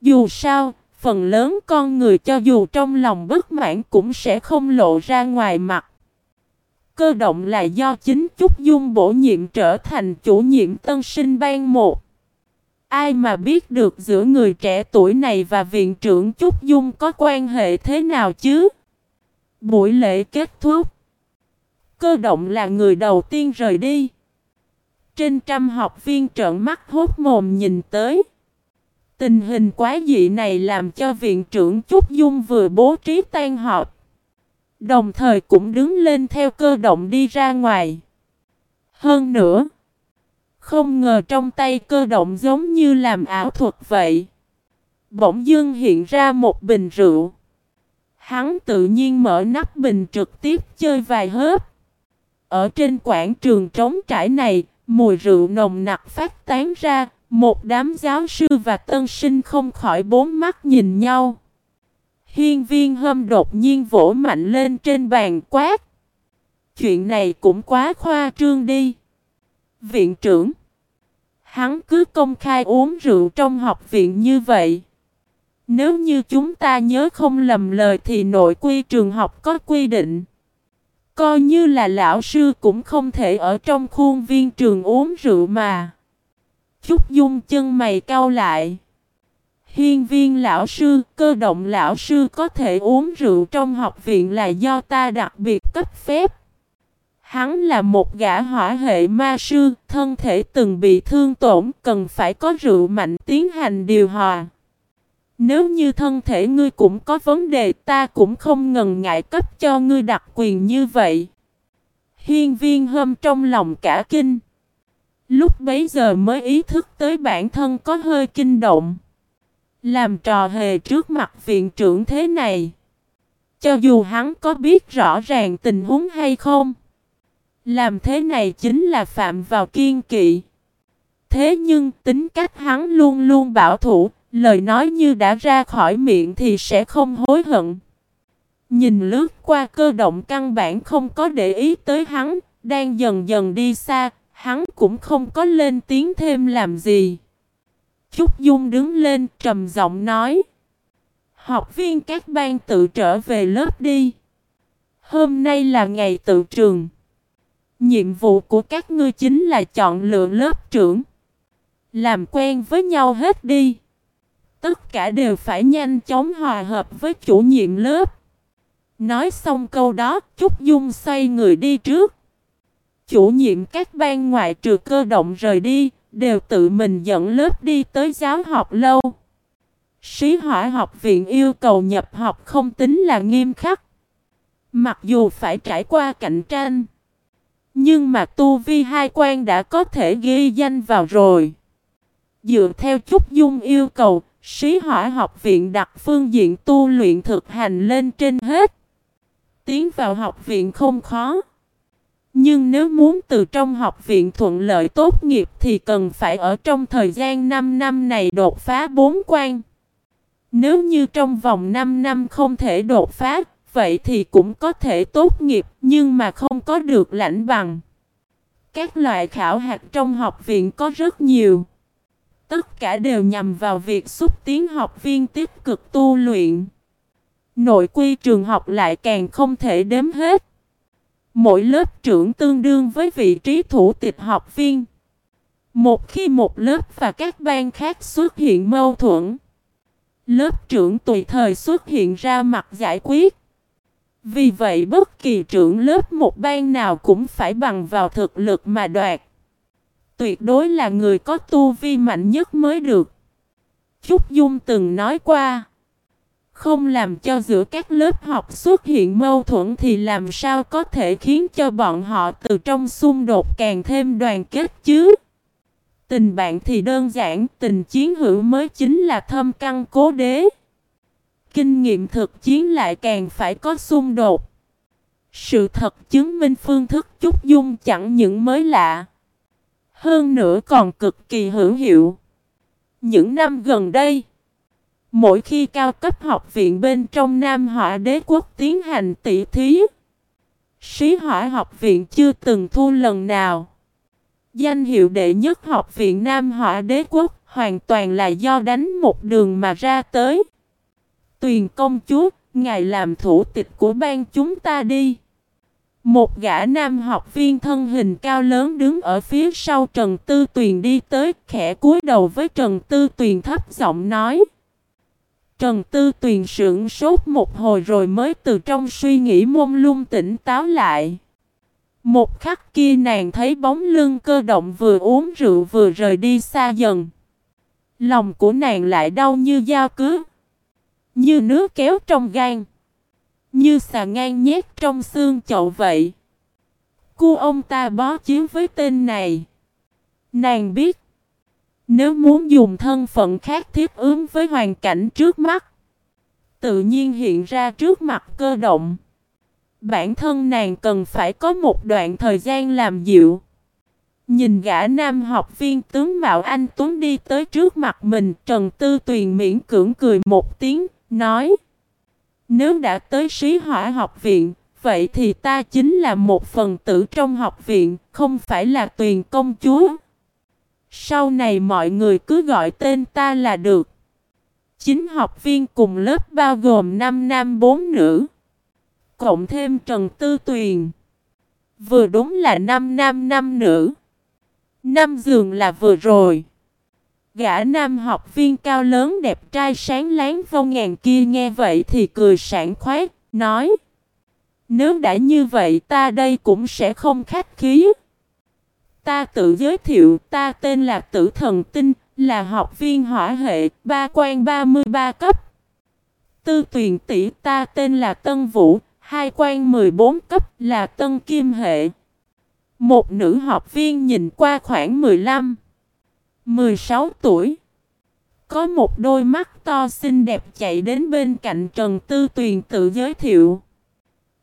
Dù sao, phần lớn con người cho dù trong lòng bất mãn cũng sẽ không lộ ra ngoài mặt. Cơ động là do chính Trúc Dung bổ nhiệm trở thành chủ nhiệm tân sinh ban một. Ai mà biết được giữa người trẻ tuổi này và viện trưởng Trúc Dung có quan hệ thế nào chứ? Buổi lễ kết thúc. Cơ động là người đầu tiên rời đi. Trên trăm học viên trợn mắt hốt mồm nhìn tới. Tình hình quá dị này làm cho viện trưởng Trúc Dung vừa bố trí tan họp. Đồng thời cũng đứng lên theo cơ động đi ra ngoài. Hơn nữa, không ngờ trong tay cơ động giống như làm ảo thuật vậy. Bỗng dưng hiện ra một bình rượu. Hắn tự nhiên mở nắp bình trực tiếp chơi vài hớp. Ở trên quảng trường trống trải này, mùi rượu nồng nặc phát tán ra, một đám giáo sư và tân sinh không khỏi bốn mắt nhìn nhau. Hiên viên hâm đột nhiên vỗ mạnh lên trên bàn quát. Chuyện này cũng quá khoa trương đi. Viện trưởng. Hắn cứ công khai uống rượu trong học viện như vậy. Nếu như chúng ta nhớ không lầm lời thì nội quy trường học có quy định. Coi như là lão sư cũng không thể ở trong khuôn viên trường uống rượu mà chút dung chân mày cau lại. Hiên viên lão sư, cơ động lão sư có thể uống rượu trong học viện là do ta đặc biệt cấp phép. Hắn là một gã hỏa hệ ma sư, thân thể từng bị thương tổn, cần phải có rượu mạnh tiến hành điều hòa. Nếu như thân thể ngươi cũng có vấn đề ta cũng không ngần ngại cấp cho ngươi đặc quyền như vậy. Hiên viên hâm trong lòng cả kinh. Lúc bấy giờ mới ý thức tới bản thân có hơi kinh động. Làm trò hề trước mặt viện trưởng thế này. Cho dù hắn có biết rõ ràng tình huống hay không. Làm thế này chính là phạm vào kiên kỵ. Thế nhưng tính cách hắn luôn luôn bảo thủ, lời nói như đã ra khỏi miệng thì sẽ không hối hận. Nhìn lướt qua cơ động căn bản không có để ý tới hắn, đang dần dần đi xa, hắn cũng không có lên tiếng thêm làm gì. Trúc Dung đứng lên trầm giọng nói. Học viên các ban tự trở về lớp đi. Hôm nay là ngày tự trường. Nhiệm vụ của các ngươi chính là chọn lựa lớp trưởng. Làm quen với nhau hết đi. Tất cả đều phải nhanh chóng hòa hợp với chủ nhiệm lớp. Nói xong câu đó, Trúc Dung xoay người đi trước. Chủ nhiệm các ban ngoại trừ cơ động rời đi, đều tự mình dẫn lớp đi tới giáo học lâu. Sĩ hỏa học viện yêu cầu nhập học không tính là nghiêm khắc. Mặc dù phải trải qua cạnh tranh. Nhưng mà tu vi hai quan đã có thể ghi danh vào rồi. Dựa theo trúc dung yêu cầu, sĩ hỏa học viện đặt phương diện tu luyện thực hành lên trên hết. Tiến vào học viện không khó. Nhưng nếu muốn từ trong học viện thuận lợi tốt nghiệp thì cần phải ở trong thời gian 5 năm này đột phá 4 quan. Nếu như trong vòng 5 năm không thể đột phá, vậy thì cũng có thể tốt nghiệp nhưng mà không có được lãnh bằng. Các loại khảo hạt trong học viện có rất nhiều. Tất cả đều nhằm vào việc xúc tiến học viên tích cực tu luyện. Nội quy trường học lại càng không thể đếm hết. Mỗi lớp trưởng tương đương với vị trí thủ tịch học viên. Một khi một lớp và các ban khác xuất hiện mâu thuẫn, lớp trưởng tùy thời xuất hiện ra mặt giải quyết. Vì vậy bất kỳ trưởng lớp một ban nào cũng phải bằng vào thực lực mà đoạt. Tuyệt đối là người có tu vi mạnh nhất mới được. Chúc Dung từng nói qua. Không làm cho giữa các lớp học xuất hiện mâu thuẫn thì làm sao có thể khiến cho bọn họ từ trong xung đột càng thêm đoàn kết chứ? Tình bạn thì đơn giản, tình chiến hữu mới chính là thâm căn cố đế. Kinh nghiệm thực chiến lại càng phải có xung đột. Sự thật chứng minh phương thức chúc dung chẳng những mới lạ. Hơn nữa còn cực kỳ hữu hiệu. Những năm gần đây, Mỗi khi cao cấp học viện bên trong Nam Hỏa Đế quốc tiến hành tỷ thí, Sĩ hỏa học viện chưa từng thu lần nào. Danh hiệu đệ nhất học viện Nam Hỏa Đế Quốc hoàn toàn là do đánh một đường mà ra tới. Tuyền công chúa, ngài làm thủ tịch của bang chúng ta đi. Một gã nam học viên thân hình cao lớn đứng ở phía sau Trần Tư Tuyền đi tới khẽ cúi đầu với Trần Tư Tuyền thấp giọng nói. Trần Tư Tuyền sững sốt một hồi rồi mới từ trong suy nghĩ mông lung tỉnh táo lại. Một khắc kia nàng thấy bóng lưng cơ động vừa uống rượu vừa rời đi xa dần. Lòng của nàng lại đau như dao cứa. Như nước kéo trong gan. Như xà ngang nhét trong xương chậu vậy. Cô ông ta bó chiếu với tên này. Nàng biết. Nếu muốn dùng thân phận khác thiết ứng với hoàn cảnh trước mắt. Tự nhiên hiện ra trước mặt cơ động. Bản thân nàng cần phải có một đoạn thời gian làm dịu. Nhìn gã nam học viên tướng Mạo Anh Tuấn đi tới trước mặt mình, Trần Tư Tuyền miễn cưỡng cười một tiếng, nói Nếu đã tới sĩ hỏa học viện, vậy thì ta chính là một phần tử trong học viện, không phải là Tuyền công chúa. Sau này mọi người cứ gọi tên ta là được. Chính học viên cùng lớp bao gồm 5 nam 4 nữ. Cộng thêm Trần Tư Tuyền. Vừa đúng là 5 nam 5 nữ. Năm giường là vừa rồi. Gã nam học viên cao lớn đẹp trai sáng láng vô ngàn kia nghe vậy thì cười sảng khoái, nói Nếu đã như vậy ta đây cũng sẽ không khách khí. Ta tự giới thiệu ta tên là Tử Thần Tinh, là học viên hỏa hệ, ba quan 33 cấp. Tư tuyển tỷ ta tên là Tân Vũ, hai quan 14 cấp là Tân Kim hệ. Một nữ học viên nhìn qua khoảng 15, 16 tuổi. Có một đôi mắt to xinh đẹp chạy đến bên cạnh Trần Tư Tuyền tự giới thiệu.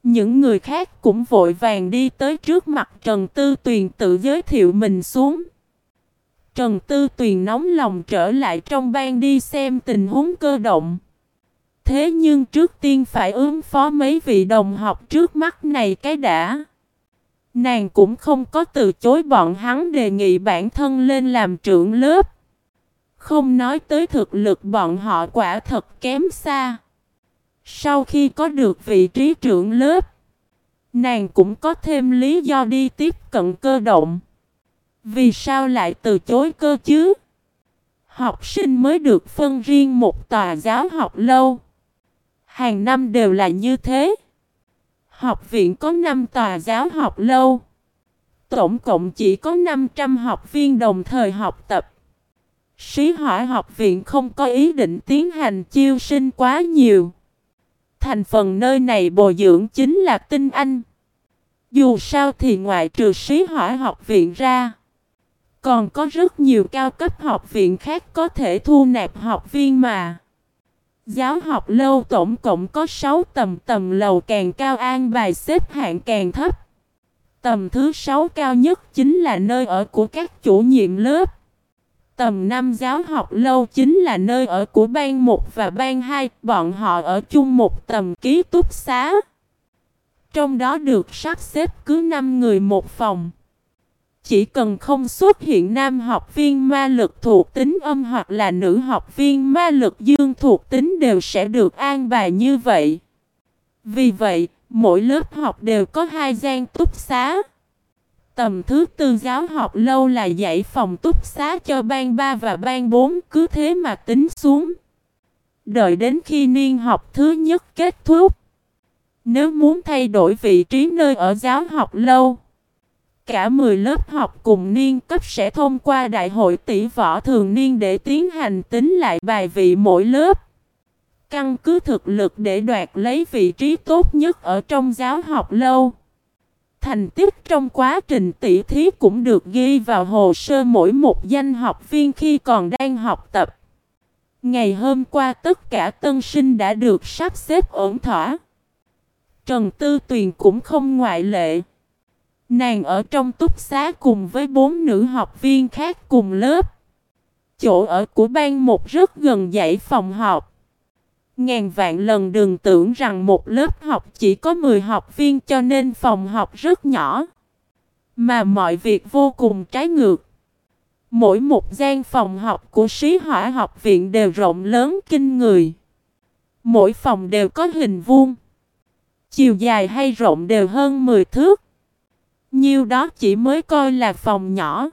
Những người khác cũng vội vàng đi tới trước mặt Trần Tư Tuyền tự giới thiệu mình xuống. Trần Tư Tuyền nóng lòng trở lại trong ban đi xem tình huống cơ động. Thế nhưng trước tiên phải ứng phó mấy vị đồng học trước mắt này cái đã. Nàng cũng không có từ chối bọn hắn đề nghị bản thân lên làm trưởng lớp. Không nói tới thực lực bọn họ quả thật kém xa. Sau khi có được vị trí trưởng lớp, nàng cũng có thêm lý do đi tiếp cận cơ động. Vì sao lại từ chối cơ chứ? Học sinh mới được phân riêng một tòa giáo học lâu. Hàng năm đều là như thế. Học viện có 5 tòa giáo học lâu. Tổng cộng chỉ có 500 học viên đồng thời học tập. Sĩ hỏa học viện không có ý định tiến hành chiêu sinh quá nhiều. Thành phần nơi này bồi dưỡng chính là tinh anh. Dù sao thì ngoại trừ sĩ hỏa học viện ra. Còn có rất nhiều cao cấp học viện khác có thể thu nạp học viên mà. Giáo học lâu tổng cộng có 6 tầm tầm lầu càng cao an bài xếp hạng càng thấp. Tầm thứ 6 cao nhất chính là nơi ở của các chủ nhiệm lớp. Tầm 5 giáo học lâu chính là nơi ở của ban 1 và ban 2, bọn họ ở chung một tầm ký túc xá. Trong đó được sắp xếp cứ 5 người một phòng. Chỉ cần không xuất hiện nam học viên ma lực thuộc tính âm hoặc là nữ học viên ma lực dương thuộc tính đều sẽ được an bài như vậy. Vì vậy, mỗi lớp học đều có hai gian túc xá. Tầm thứ tư giáo học lâu là dạy phòng túc xá cho ban 3 và ban 4 cứ thế mà tính xuống. Đợi đến khi niên học thứ nhất kết thúc. Nếu muốn thay đổi vị trí nơi ở giáo học lâu, Cả 10 lớp học cùng niên cấp sẽ thông qua đại hội tỷ võ thường niên để tiến hành tính lại bài vị mỗi lớp. Căn cứ thực lực để đoạt lấy vị trí tốt nhất ở trong giáo học lâu. Thành tích trong quá trình tỷ thí cũng được ghi vào hồ sơ mỗi một danh học viên khi còn đang học tập. Ngày hôm qua tất cả tân sinh đã được sắp xếp ổn thỏa. Trần Tư Tuyền cũng không ngoại lệ. Nàng ở trong túc xá cùng với bốn nữ học viên khác cùng lớp. Chỗ ở của ban một rất gần dãy phòng học. Ngàn vạn lần đừng tưởng rằng một lớp học chỉ có 10 học viên cho nên phòng học rất nhỏ. Mà mọi việc vô cùng trái ngược. Mỗi một gian phòng học của sĩ hỏa học viện đều rộng lớn, kinh người. Mỗi phòng đều có hình vuông. Chiều dài hay rộng đều hơn 10 thước. Nhiêu đó chỉ mới coi là phòng nhỏ.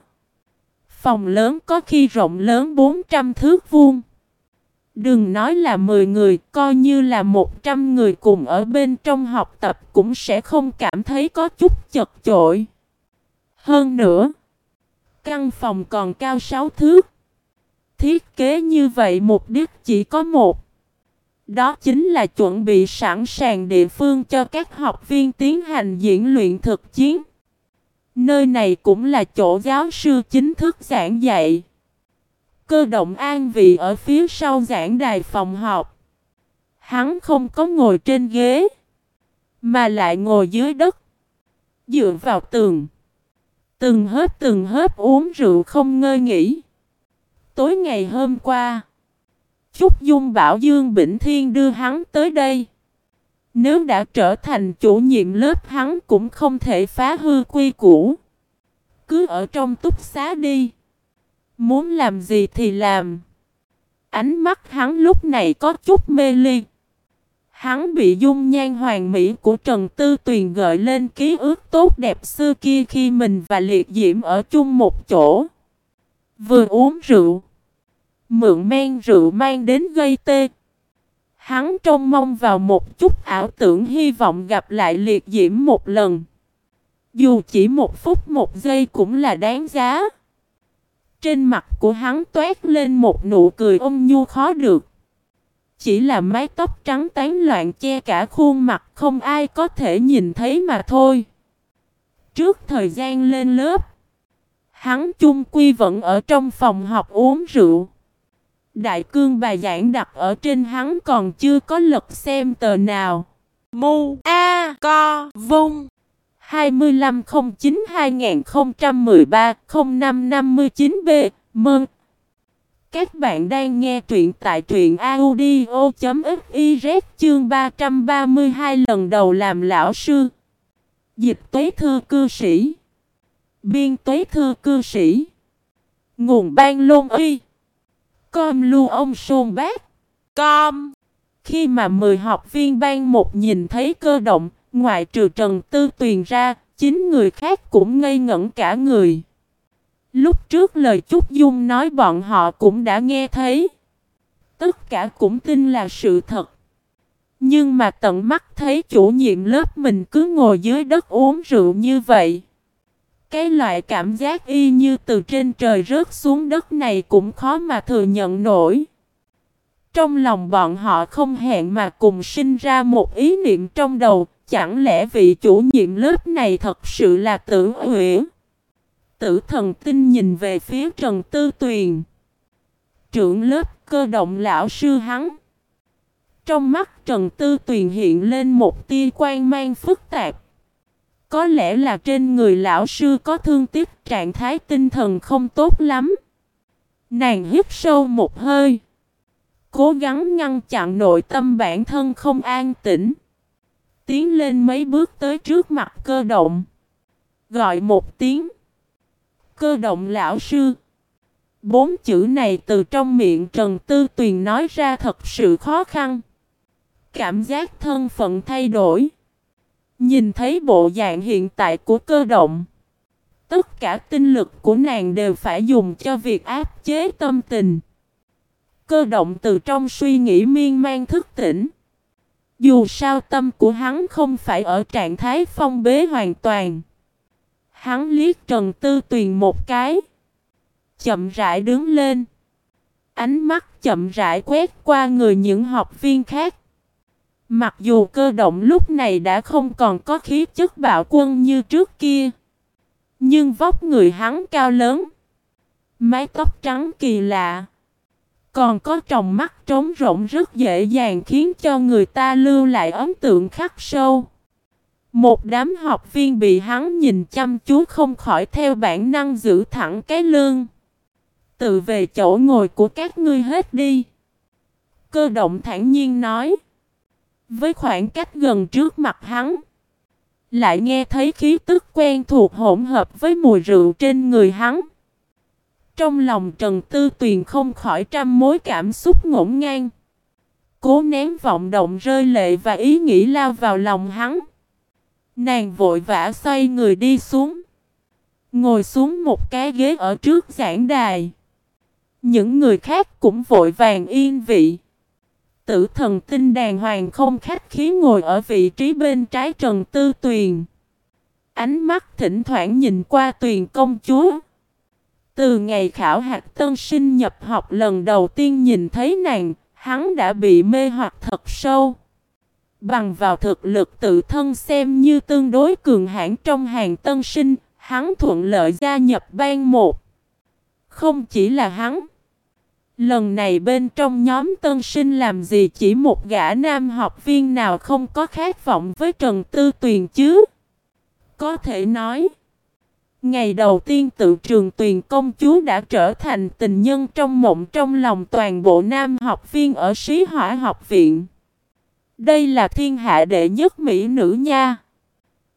Phòng lớn có khi rộng lớn 400 thước vuông. Đừng nói là 10 người, coi như là 100 người cùng ở bên trong học tập cũng sẽ không cảm thấy có chút chật chội. Hơn nữa, căn phòng còn cao 6 thước. Thiết kế như vậy mục đích chỉ có một. Đó chính là chuẩn bị sẵn sàng địa phương cho các học viên tiến hành diễn luyện thực chiến. Nơi này cũng là chỗ giáo sư chính thức giảng dạy. Cơ động an vị ở phía sau giảng đài phòng họp. Hắn không có ngồi trên ghế, mà lại ngồi dưới đất, dựa vào tường. Từng hớp từng hớp uống rượu không ngơi nghỉ. Tối ngày hôm qua, Trúc Dung bảo Dương Bỉnh Thiên đưa hắn tới đây. Nếu đã trở thành chủ nhiệm lớp hắn cũng không thể phá hư quy củ. Cứ ở trong túc xá đi. Muốn làm gì thì làm. Ánh mắt hắn lúc này có chút mê ly. Hắn bị dung nhan hoàng mỹ của Trần Tư Tuyền gợi lên ký ức tốt đẹp xưa kia khi mình và Liệt Diễm ở chung một chỗ. Vừa uống rượu. Mượn men rượu mang đến gây tê. Hắn trông mong vào một chút ảo tưởng hy vọng gặp lại Liệt Diễm một lần. Dù chỉ một phút, một giây cũng là đáng giá. Trên mặt của hắn toát lên một nụ cười ôm nhu khó được. Chỉ là mái tóc trắng tán loạn che cả khuôn mặt không ai có thể nhìn thấy mà thôi. Trước thời gian lên lớp, hắn chung quy vẫn ở trong phòng học uống rượu. Đại cương bài giảng đặt ở trên hắn còn chưa có lật xem tờ nào. Mu A Co Vung 2509-2013-0559B Mơn Các bạn đang nghe truyện tại truyện audio.fiz chương 332 lần đầu làm lão sư. Dịch tuế thư cư sĩ. Biên tuế thư cư sĩ. Nguồn ban lôn uy Com lưu ông sôn bác. Com. Khi mà 10 học viên ban một nhìn thấy cơ động Ngoại trừ Trần Tư Tuyền ra, chín người khác cũng ngây ngẩn cả người. Lúc trước lời Trúc Dung nói bọn họ cũng đã nghe thấy. Tất cả cũng tin là sự thật. Nhưng mà tận mắt thấy chủ nhiệm lớp mình cứ ngồi dưới đất uống rượu như vậy. Cái loại cảm giác y như từ trên trời rớt xuống đất này cũng khó mà thừa nhận nổi. Trong lòng bọn họ không hẹn mà cùng sinh ra một ý niệm trong đầu, Chẳng lẽ vị chủ nhiệm lớp này thật sự là tử Huyễn Tử thần tinh nhìn về phía Trần Tư Tuyền. Trưởng lớp cơ động lão sư hắn. Trong mắt Trần Tư Tuyền hiện lên một tia quan mang phức tạp. Có lẽ là trên người lão sư có thương tiếc, trạng thái tinh thần không tốt lắm. Nàng hít sâu một hơi. Cố gắng ngăn chặn nội tâm bản thân không an tĩnh tiến lên mấy bước tới trước mặt cơ động. Gọi một tiếng. Cơ động lão sư. Bốn chữ này từ trong miệng Trần Tư Tuyền nói ra thật sự khó khăn. Cảm giác thân phận thay đổi. Nhìn thấy bộ dạng hiện tại của cơ động. Tất cả tinh lực của nàng đều phải dùng cho việc áp chế tâm tình. Cơ động từ trong suy nghĩ miên man thức tỉnh. Dù sao tâm của hắn không phải ở trạng thái phong bế hoàn toàn. Hắn liếc Trần Tư Tuyền một cái. Chậm rãi đứng lên. Ánh mắt chậm rãi quét qua người những học viên khác. Mặc dù cơ động lúc này đã không còn có khí chất bạo quân như trước kia. Nhưng vóc người hắn cao lớn. Mái tóc trắng kỳ lạ. Còn có tròng mắt trống rỗng rất dễ dàng khiến cho người ta lưu lại ấn tượng khắc sâu. Một đám học viên bị hắn nhìn chăm chú không khỏi theo bản năng giữ thẳng cái lương. Tự về chỗ ngồi của các ngươi hết đi. Cơ động thản nhiên nói. Với khoảng cách gần trước mặt hắn. Lại nghe thấy khí tức quen thuộc hỗn hợp với mùi rượu trên người hắn. Trong lòng Trần Tư Tuyền không khỏi trăm mối cảm xúc ngổn ngang. Cố nén vọng động rơi lệ và ý nghĩ lao vào lòng hắn. Nàng vội vã xoay người đi xuống. Ngồi xuống một cái ghế ở trước giảng đài. Những người khác cũng vội vàng yên vị. Tử thần tinh đàng hoàng không khách khí ngồi ở vị trí bên trái Trần Tư Tuyền. Ánh mắt thỉnh thoảng nhìn qua Tuyền công chúa. Từ ngày khảo hạt tân sinh nhập học lần đầu tiên nhìn thấy nàng, hắn đã bị mê hoặc thật sâu. Bằng vào thực lực tự thân xem như tương đối cường hãn trong hàng tân sinh, hắn thuận lợi gia nhập ban một. Không chỉ là hắn. Lần này bên trong nhóm tân sinh làm gì chỉ một gã nam học viên nào không có khát vọng với Trần Tư Tuyền chứ? Có thể nói, ngày đầu tiên tự trường Tuyền công chúa đã trở thành tình nhân trong mộng trong lòng toàn bộ nam học viên ở Sĩ Hỏa học viện. Đây là thiên hạ đệ nhất mỹ nữ nha.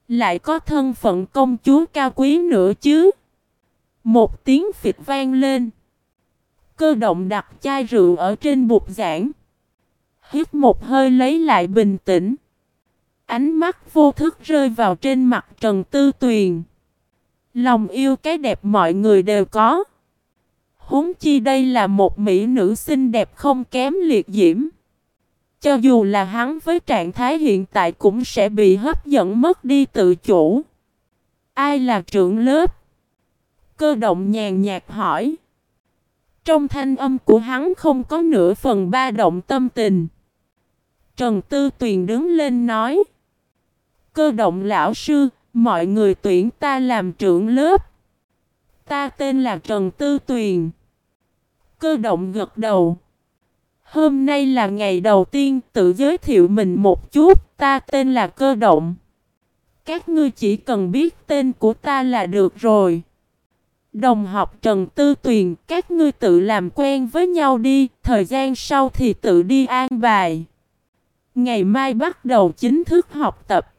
Lại có thân phận công chúa cao quý nữa chứ. Một tiếng phịch vang lên. Cơ động đặt chai rượu ở trên bục giảng. Hít một hơi lấy lại bình tĩnh. Ánh mắt vô thức rơi vào trên mặt Trần Tư Tuyền. Lòng yêu cái đẹp mọi người đều có. Huống chi đây là một mỹ nữ xinh đẹp không kém liệt diễm. Cho dù là hắn với trạng thái hiện tại cũng sẽ bị hấp dẫn mất đi tự chủ. Ai là trưởng lớp? Cơ động nhàn nhạt hỏi. Trong thanh âm của hắn không có nửa phần ba động tâm tình. Trần Tư Tuyền đứng lên nói. Cơ động lão sư, mọi người tuyển ta làm trưởng lớp. Ta tên là Trần Tư Tuyền. Cơ động gật đầu. Hôm nay là ngày đầu tiên tự giới thiệu mình một chút, ta tên là Cơ động. Các ngươi chỉ cần biết tên của ta là được rồi. Đồng học Trần Tư Tuyền, các ngươi tự làm quen với nhau đi, thời gian sau thì tự đi an bài. Ngày mai bắt đầu chính thức học tập.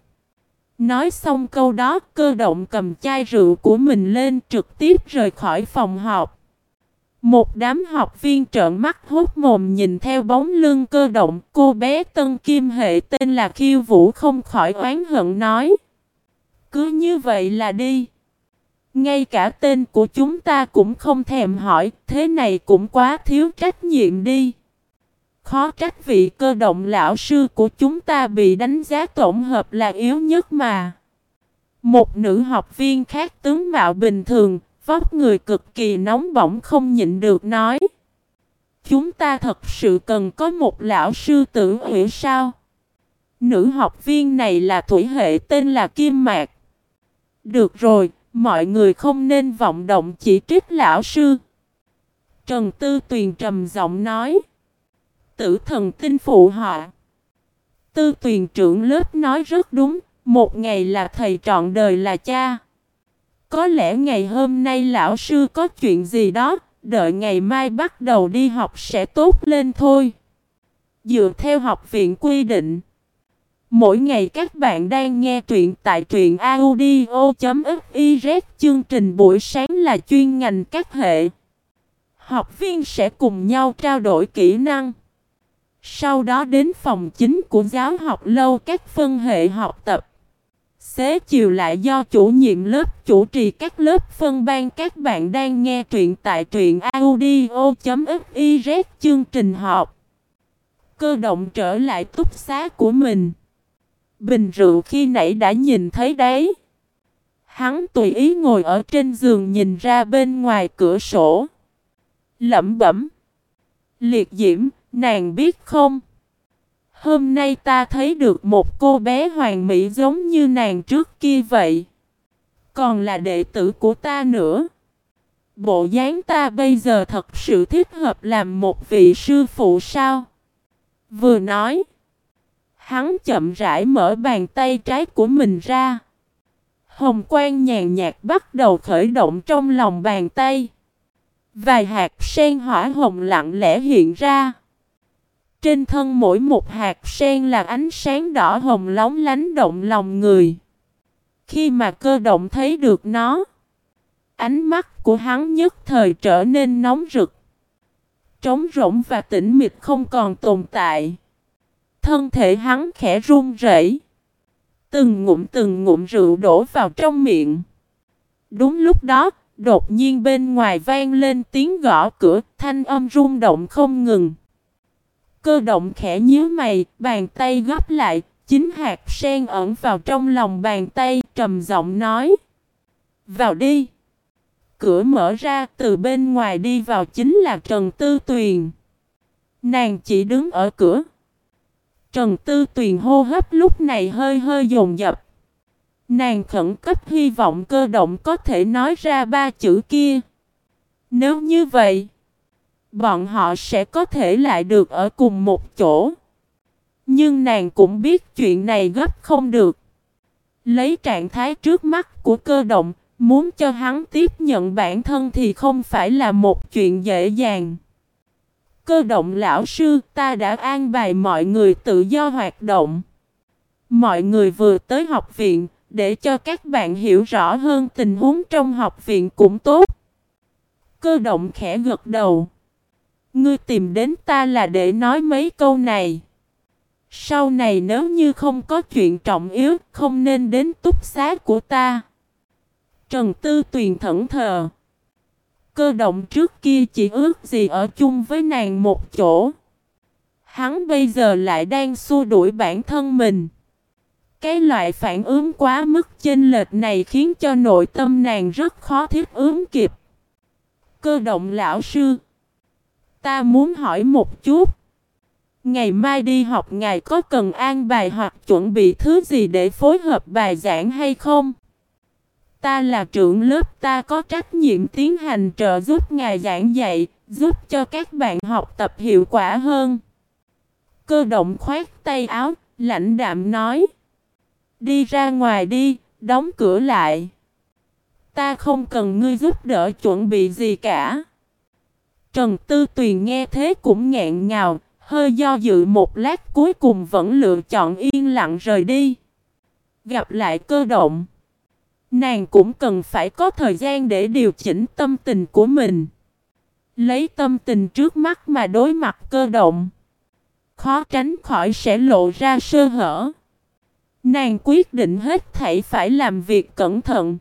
Nói xong câu đó, cơ động cầm chai rượu của mình lên trực tiếp rời khỏi phòng họp. Một đám học viên trợn mắt hốt mồm nhìn theo bóng lưng cơ động, cô bé Tân Kim Hệ tên là Khiêu Vũ không khỏi oán hận nói. Cứ như vậy là đi. Ngay cả tên của chúng ta cũng không thèm hỏi, thế này cũng quá thiếu trách nhiệm đi. Khó trách vị cơ động lão sư của chúng ta bị đánh giá tổng hợp là yếu nhất mà. Một nữ học viên khác tướng mạo bình thường, vóc người cực kỳ nóng bỏng không nhịn được nói. Chúng ta thật sự cần có một lão sư tử ủy sao? Nữ học viên này là thủy hệ tên là Kim Mạc. Được rồi, Mọi người không nên vọng động chỉ trích lão sư. Trần Tư Tuyền trầm giọng nói. Tử thần tinh phụ họ. Tư Tuyền trưởng lớp nói rất đúng. Một ngày là thầy trọn đời là cha. Có lẽ ngày hôm nay lão sư có chuyện gì đó. Đợi ngày mai bắt đầu đi học sẽ tốt lên thôi. Dựa theo học viện quy định. Mỗi ngày các bạn đang nghe truyện tại truyện audio.fiz chương trình buổi sáng là chuyên ngành các hệ. Học viên sẽ cùng nhau trao đổi kỹ năng. Sau đó đến phòng chính của giáo học lâu các phân hệ học tập. Xế chiều lại do chủ nhiệm lớp chủ trì các lớp phân ban các bạn đang nghe truyện tại truyện audio.fiz chương trình học. Cơ động trở lại túc xá của mình. Bình rượu khi nãy đã nhìn thấy đấy. Hắn tùy ý ngồi ở trên giường nhìn ra bên ngoài cửa sổ. Lẩm bẩm. Liệt diễm, nàng biết không? Hôm nay ta thấy được một cô bé hoàng mỹ giống như nàng trước kia vậy. Còn là đệ tử của ta nữa. Bộ dáng ta bây giờ thật sự thích hợp làm một vị sư phụ sao? Vừa nói. Hắn chậm rãi mở bàn tay trái của mình ra. Hồng quang nhàn nhạt bắt đầu khởi động trong lòng bàn tay. Vài hạt sen hỏa hồng lặng lẽ hiện ra. Trên thân mỗi một hạt sen là ánh sáng đỏ hồng lóng lánh động lòng người. Khi mà cơ động thấy được nó, ánh mắt của hắn nhất thời trở nên nóng rực. Trống rỗng và tĩnh mịch không còn tồn tại. Thân thể hắn khẽ run rẩy. Từng ngụm từng ngụm rượu đổ vào trong miệng. Đúng lúc đó, đột nhiên bên ngoài vang lên tiếng gõ cửa, thanh âm rung động không ngừng. Cơ động khẽ nhíu mày, bàn tay gấp lại, chính hạt sen ẩn vào trong lòng bàn tay, trầm giọng nói. Vào đi. Cửa mở ra, từ bên ngoài đi vào chính là Trần Tư Tuyền. Nàng chỉ đứng ở cửa. Trần Tư Tuyền hô hấp lúc này hơi hơi dồn dập. Nàng khẩn cấp hy vọng cơ động có thể nói ra ba chữ kia. Nếu như vậy, bọn họ sẽ có thể lại được ở cùng một chỗ. Nhưng nàng cũng biết chuyện này gấp không được. Lấy trạng thái trước mắt của cơ động, muốn cho hắn tiếp nhận bản thân thì không phải là một chuyện dễ dàng. Cơ động lão sư ta đã an bài mọi người tự do hoạt động. Mọi người vừa tới học viện, để cho các bạn hiểu rõ hơn tình huống trong học viện cũng tốt. Cơ động khẽ gật đầu. Ngươi tìm đến ta là để nói mấy câu này. Sau này nếu như không có chuyện trọng yếu, không nên đến túc xá của ta. Trần Tư Tuyền thẫn thờ. Cơ động trước kia chỉ ước gì ở chung với nàng một chỗ. Hắn bây giờ lại đang xua đuổi bản thân mình. Cái loại phản ứng quá mức chênh lệch này khiến cho nội tâm nàng rất khó thiết ứng kịp. Cơ động lão sư. Ta muốn hỏi một chút. Ngày mai đi học ngài có cần an bài hoặc chuẩn bị thứ gì để phối hợp bài giảng hay không? Ta là trưởng lớp ta có trách nhiệm tiến hành trợ giúp ngài giảng dạy, giúp cho các bạn học tập hiệu quả hơn. Cơ động khoát tay áo, lãnh đạm nói. Đi ra ngoài đi, đóng cửa lại. Ta không cần ngươi giúp đỡ chuẩn bị gì cả. Trần Tư Tuyền nghe thế cũng ngẹn ngào, hơi do dự một lát cuối cùng vẫn lựa chọn yên lặng rời đi. Gặp lại cơ động. Nàng cũng cần phải có thời gian để điều chỉnh tâm tình của mình. Lấy tâm tình trước mắt mà đối mặt cơ động. Khó tránh khỏi sẽ lộ ra sơ hở. Nàng quyết định hết thảy phải làm việc cẩn thận.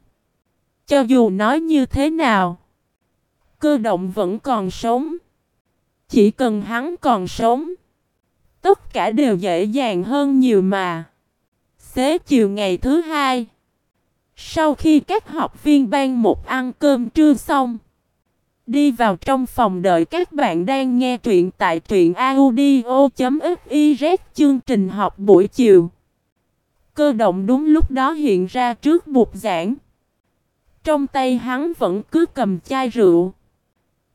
Cho dù nói như thế nào, cơ động vẫn còn sống. Chỉ cần hắn còn sống, tất cả đều dễ dàng hơn nhiều mà. Xế chiều ngày thứ hai, sau khi các học viên ban một ăn cơm trưa xong, đi vào trong phòng đợi các bạn đang nghe truyện tại truyện audio.fiz chương trình học buổi chiều. Cơ động đúng lúc đó hiện ra trước bục giảng. Trong tay hắn vẫn cứ cầm chai rượu.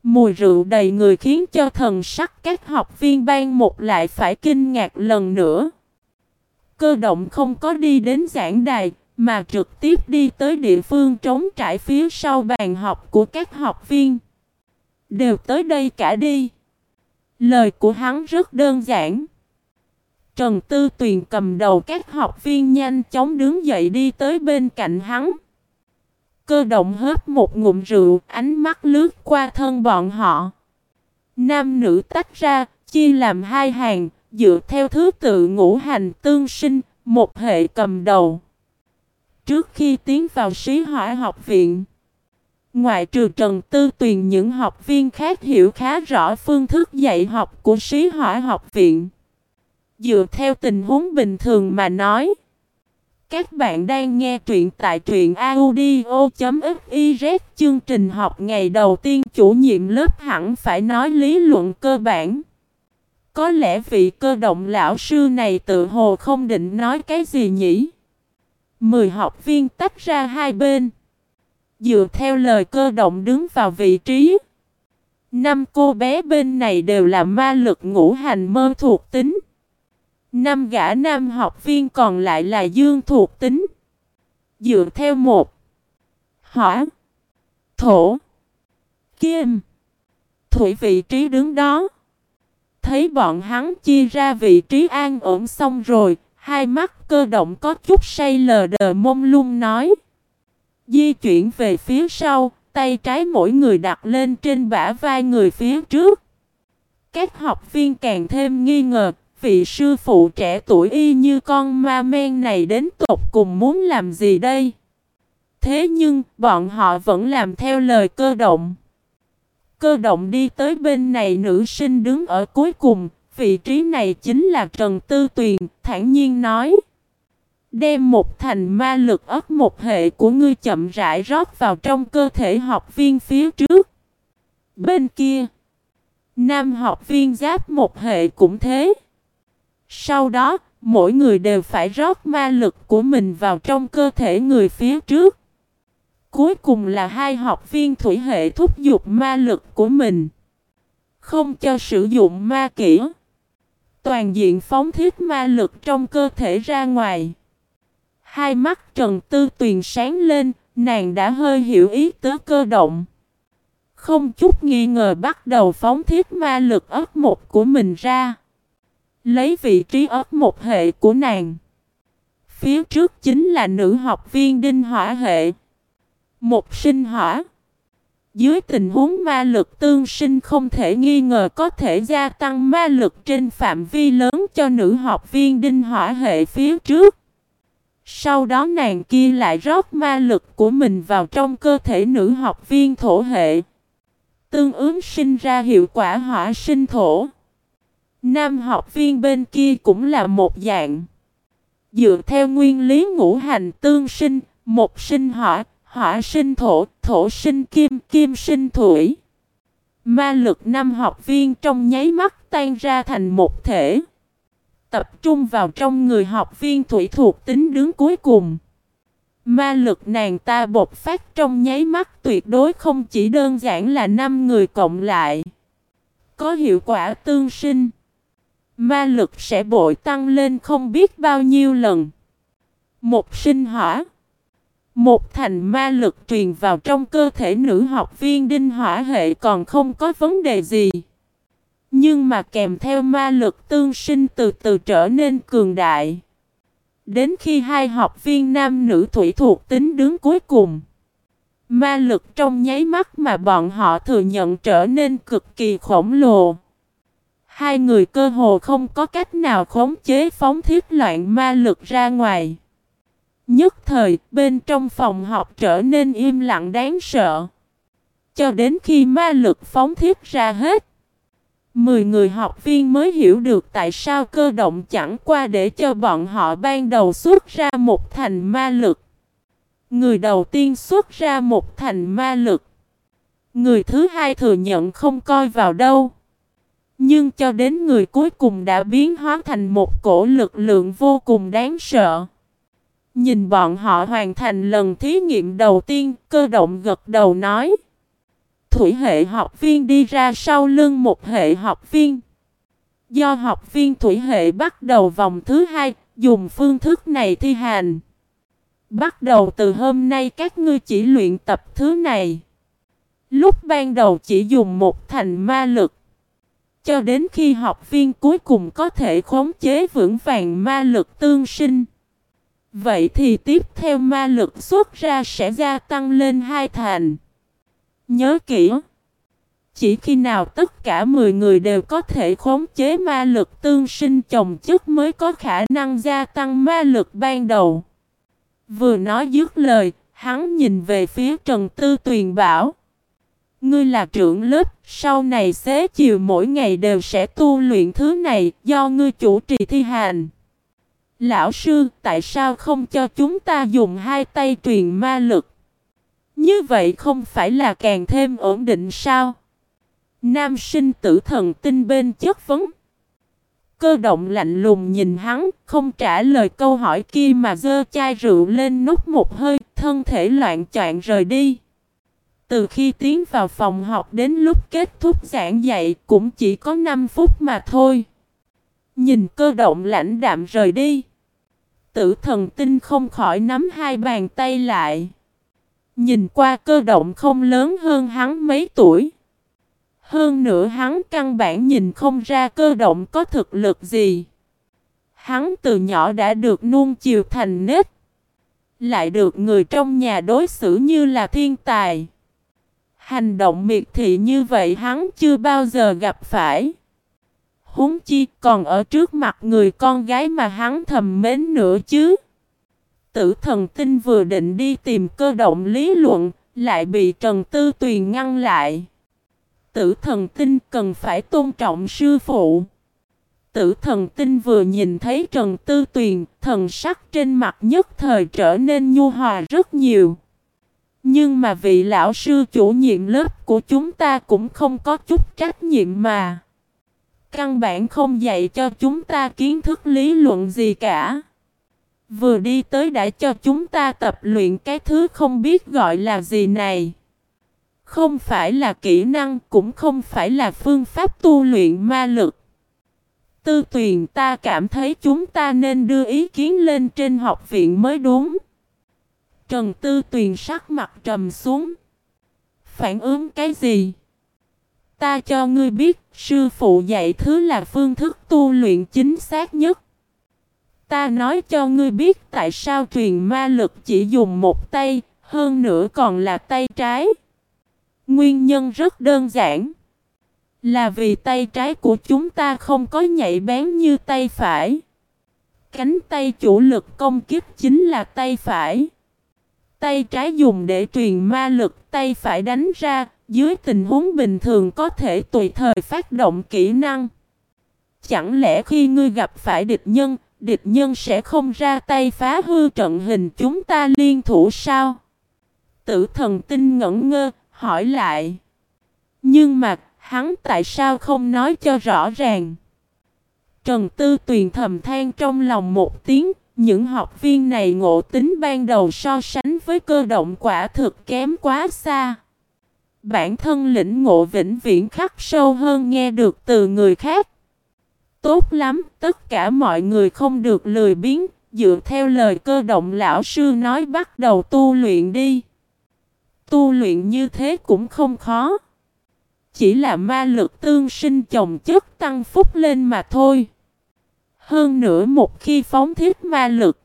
Mùi rượu đầy người khiến cho thần sắc các học viên ban một lại phải kinh ngạc lần nữa. Cơ động không có đi đến giảng đài, mà trực tiếp đi tới địa phương trống trải phía sau bàn học của các học viên. Đều tới đây cả đi. Lời của hắn rất đơn giản. Trần Tư Tuyền cầm đầu các học viên nhanh chóng đứng dậy đi tới bên cạnh hắn. Cơ động hớp một ngụm rượu, ánh mắt lướt qua thân bọn họ. Nam nữ tách ra, chia làm hai hàng, dựa theo thứ tự ngũ hành tương sinh, một hệ cầm đầu. Trước khi tiến vào sĩ hỏa học viện, ngoại trừ Trần Tư Tuyền những học viên khác hiểu khá rõ phương thức dạy học của sĩ hỏa học viện. Dựa theo tình huống bình thường mà nói, các bạn đang nghe truyện tại truyện audio.fiz chương trình học ngày đầu tiên chủ nhiệm lớp hẳn phải nói lý luận cơ bản. Có lẽ vị cơ động lão sư này tự hồ không định nói cái gì nhỉ? Mười học viên tách ra hai bên. Dựa theo lời cơ động đứng vào vị trí. Năm cô bé bên này đều là ma lực ngũ hành mơ thuộc tính. Năm gã nam học viên còn lại là dương thuộc tính. Dựa theo một. Hỏa. Thổ. Kim. Thủy vị trí đứng đó. Thấy bọn hắn chia ra vị trí an ổn xong rồi. Hai mắt cơ động có chút say lờ đờ mông lung nói. Di chuyển về phía sau, tay trái mỗi người đặt lên trên bả vai người phía trước. Các học viên càng thêm nghi ngờ, vị sư phụ trẻ tuổi y như con ma men này đến tột cùng muốn làm gì đây? Thế nhưng, bọn họ vẫn làm theo lời cơ động. Cơ động đi tới bên này nữ sinh đứng ở cuối cùng, vị trí này chính là Trần Tư Tuyền, thản nhiên nói. Đem một thành ma lực ấp một hệ của ngươi chậm rãi rót vào trong cơ thể học viên phía trước. Bên kia, nam học viên giáp một hệ cũng thế. Sau đó, mỗi người đều phải rót ma lực của mình vào trong cơ thể người phía trước. Cuối cùng là hai học viên thủy hệ thúc giục ma lực của mình. Không cho sử dụng ma kỹ. Toàn diện phóng thiết ma lực trong cơ thể ra ngoài. Hai mắt Trần Tư Tuyền sáng lên, nàng đã hơi hiểu ý tứ cơ động. Không chút nghi ngờ bắt đầu phóng thiết ma lực ớt một của mình ra. Lấy vị trí ớt một hệ của nàng. Phía trước chính là nữ học viên đinh hỏa hệ. Một sinh hỏa. Dưới tình huống ma lực tương sinh không thể nghi ngờ có thể gia tăng ma lực trên phạm vi lớn cho nữ học viên đinh hỏa hệ phía trước. Sau đó nàng kia lại rót ma lực của mình vào trong cơ thể nữ học viên thổ hệ. Tương ứng sinh ra hiệu quả hỏa sinh thổ. Nam học viên bên kia cũng là một dạng. Dựa theo nguyên lý ngũ hành tương sinh, một sinh hỏa, hỏa sinh thổ, thổ sinh kim, kim sinh thủy. Ma lực năm học viên trong nháy mắt tan ra thành một thể. Tập trung vào trong người học viên thủy thuộc tính đứng cuối cùng. Ma lực nàng ta bộc phát trong nháy mắt tuyệt đối không chỉ đơn giản là năm người cộng lại. Có hiệu quả tương sinh. Ma lực sẽ bội tăng lên không biết bao nhiêu lần. Một sinh hỏa. Một thành ma lực truyền vào trong cơ thể nữ học viên đinh hỏa hệ còn không có vấn đề gì. Nhưng mà kèm theo ma lực tương sinh từ từ trở nên cường đại. Đến khi hai học viên nam nữ thủy thuộc tính đứng cuối cùng. Ma lực trong nháy mắt mà bọn họ thừa nhận trở nên cực kỳ khổng lồ. Hai người cơ hồ không có cách nào khống chế phóng thiết loạn ma lực ra ngoài. Nhất thời, bên trong phòng học trở nên im lặng đáng sợ. Cho đến khi ma lực phóng thiết ra hết. Mười người học viên mới hiểu được tại sao cơ động chẳng qua để cho bọn họ ban đầu xuất ra một thành ma lực. Người đầu tiên xuất ra một thành ma lực. Người thứ hai thừa nhận không coi vào đâu. Nhưng cho đến người cuối cùng đã biến hóa thành một cổ lực lượng vô cùng đáng sợ. Nhìn bọn họ hoàn thành lần thí nghiệm đầu tiên, cơ động gật đầu nói. Thủy hệ học viên đi ra sau lưng một hệ học viên. Do học viên thủy hệ bắt đầu vòng thứ hai, dùng phương thức này thi hành. Bắt đầu từ hôm nay các ngươi chỉ luyện tập thứ này. Lúc ban đầu chỉ dùng một thành ma lực. Cho đến khi học viên cuối cùng có thể khống chế vững vàng ma lực tương sinh. Vậy thì tiếp theo ma lực xuất ra sẽ gia tăng lên hai thành. Nhớ kỹ. Chỉ khi nào tất cả 10 người đều có thể khống chế ma lực tương sinh chồng chất mới có khả năng gia tăng ma lực ban đầu. Vừa nói dứt lời, hắn nhìn về phía Trần Tư Tuyền bảo. Ngươi là trưởng lớp, sau này xế chiều mỗi ngày đều sẽ tu luyện thứ này do ngươi chủ trì thi hành. Lão sư, tại sao không cho chúng ta dùng hai tay truyền ma lực? Như vậy không phải là càng thêm ổn định sao? Nam sinh tử thần tinh bên chất vấn. Cơ động lạnh lùng nhìn hắn, không trả lời câu hỏi kia mà dơ chai rượu lên nút một hơi, thân thể loạn choạng rời đi. Từ khi tiến vào phòng học đến lúc kết thúc giảng dạy cũng chỉ có 5 phút mà thôi. Nhìn cơ động lãnh đạm rời đi. Tử thần tinh không khỏi nắm hai bàn tay lại. Nhìn qua cơ động không lớn hơn hắn mấy tuổi. Hơn nữa hắn căn bản nhìn không ra cơ động có thực lực gì. Hắn từ nhỏ đã được nuông chiều thành nết. Lại được người trong nhà đối xử như là thiên tài. Hành động miệt thị như vậy hắn chưa bao giờ gặp phải. Huống chi còn ở trước mặt người con gái mà hắn thầm mến nữa chứ. Tử thần tinh vừa định đi tìm cơ động lý luận, lại bị Trần Tư Tuyền ngăn lại. Tử thần tinh cần phải tôn trọng sư phụ. Tử thần tinh vừa nhìn thấy Trần Tư Tuyền, thần sắc trên mặt nhất thời trở nên nhu hòa rất nhiều. Nhưng mà vị lão sư chủ nhiệm lớp của chúng ta cũng không có chút trách nhiệm mà. Căn bản không dạy cho chúng ta kiến thức lý luận gì cả. Vừa đi tới đã cho chúng ta tập luyện cái thứ không biết gọi là gì này. Không phải là kỹ năng, cũng không phải là phương pháp tu luyện ma lực. Tư tuyền ta cảm thấy chúng ta nên đưa ý kiến lên trên học viện mới đúng. Trần Tư Tuyền sắc mặt trầm xuống. Phản ứng cái gì? Ta cho ngươi biết, sư phụ dạy thứ là phương thức tu luyện chính xác nhất. Ta nói cho ngươi biết tại sao truyền ma lực chỉ dùng một tay, hơn nữa còn là tay trái. Nguyên nhân rất đơn giản. Là vì tay trái của chúng ta không có nhạy bén như tay phải. Cánh tay chủ lực công kiếp chính là tay phải. Tay trái dùng để truyền ma lực, tay phải đánh ra, dưới tình huống bình thường có thể tùy thời phát động kỹ năng. Chẳng lẽ khi ngươi gặp phải địch nhân, địch nhân sẽ không ra tay phá hư trận hình chúng ta liên thủ sao? Tử thần tinh ngẩn ngơ, hỏi lại. Nhưng mà, hắn tại sao không nói cho rõ ràng? Trần Tư Tuyền thầm than trong lòng một tiếng, những học viên này ngộ tính ban đầu so sánh với cơ động quả thực kém quá xa. Bản thân lĩnh ngộ vĩnh viễn khắc sâu hơn nghe được từ người khác. Tốt lắm, tất cả mọi người không được lười biếng, dựa theo lời cơ động lão sư nói bắt đầu tu luyện đi. Tu luyện như thế cũng không khó. Chỉ là ma lực tương sinh chồng chất tăng phúc lên mà thôi. Hơn nữa một khi phóng thiết ma lực,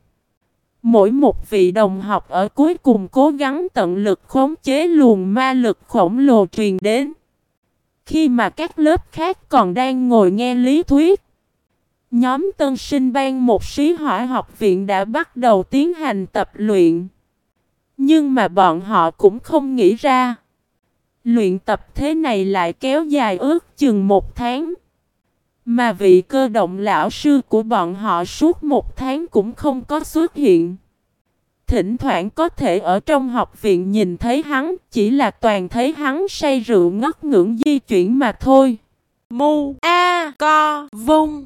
mỗi một vị đồng học ở cuối cùng cố gắng tận lực khống chế luồng ma lực khổng lồ truyền đến. Khi mà các lớp khác còn đang ngồi nghe lý thuyết, nhóm tân sinh ban một sĩ hỏa học viện đã bắt đầu tiến hành tập luyện. Nhưng mà bọn họ cũng không nghĩ ra. Luyện tập thế này lại kéo dài ước chừng một tháng. Mà vị cơ động lão sư của bọn họ suốt một tháng cũng không có xuất hiện. Thỉnh thoảng có thể ở trong học viện nhìn thấy hắn, chỉ là toàn thấy hắn say rượu ngất ngưỡng di chuyển mà thôi. Mu A Co Vung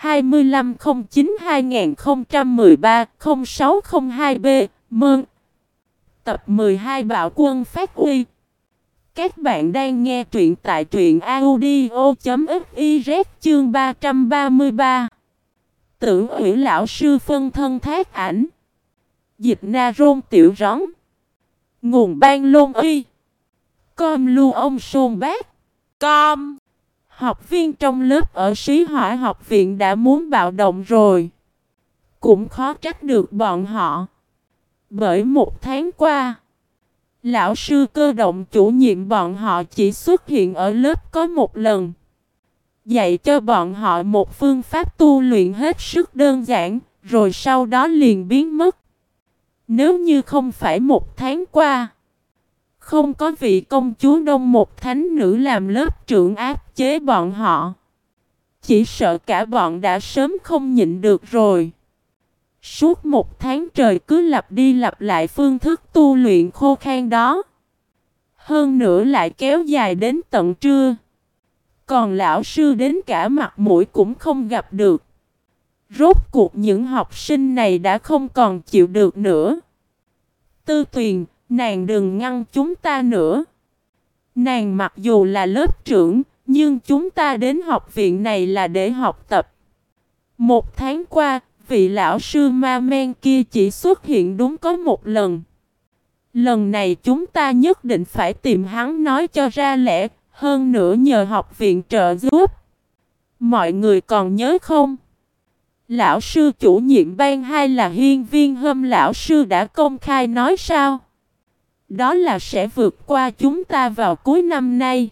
2509-2013-0602B Mơn Tập 12 Bạo Quân Phát Uy các bạn đang nghe truyện tại truyện audio.fiz chương 333 Tử ủy lão sư phân thân thác ảnh. Dịch na rôn tiểu rắn. Nguồn ban lôn y Com lưu ông sôn bác. Com Học viên trong lớp ở sĩ hỏa học viện đã muốn bạo động rồi. Cũng khó trách được bọn họ. Bởi một tháng qua Lão sư cơ động chủ nhiệm bọn họ chỉ xuất hiện ở lớp có một lần. Dạy cho bọn họ một phương pháp tu luyện hết sức đơn giản, rồi sau đó liền biến mất. Nếu như không phải một tháng qua, không có vị công chúa đông một thánh nữ làm lớp trưởng áp chế bọn họ. Chỉ sợ cả bọn đã sớm không nhịn được rồi. Suốt một tháng trời cứ lặp đi lặp lại phương thức tu luyện khô khan đó. Hơn nữa lại kéo dài đến tận trưa. Còn lão sư đến cả mặt mũi cũng không gặp được. Rốt cuộc những học sinh này đã không còn chịu được nữa. Tư tuyền, nàng đừng ngăn chúng ta nữa. Nàng mặc dù là lớp trưởng, nhưng chúng ta đến học viện này là để học tập. Một tháng qua, vị lão sư ma men kia chỉ xuất hiện đúng có một lần. Lần này chúng ta nhất định phải tìm hắn nói cho ra lẽ, hơn nữa nhờ học viện trợ giúp. Mọi người còn nhớ không? Lão sư chủ nhiệm ban hay là hiên viên hâm lão sư đã công khai nói sao? Đó là sẽ vượt qua chúng ta vào cuối năm nay.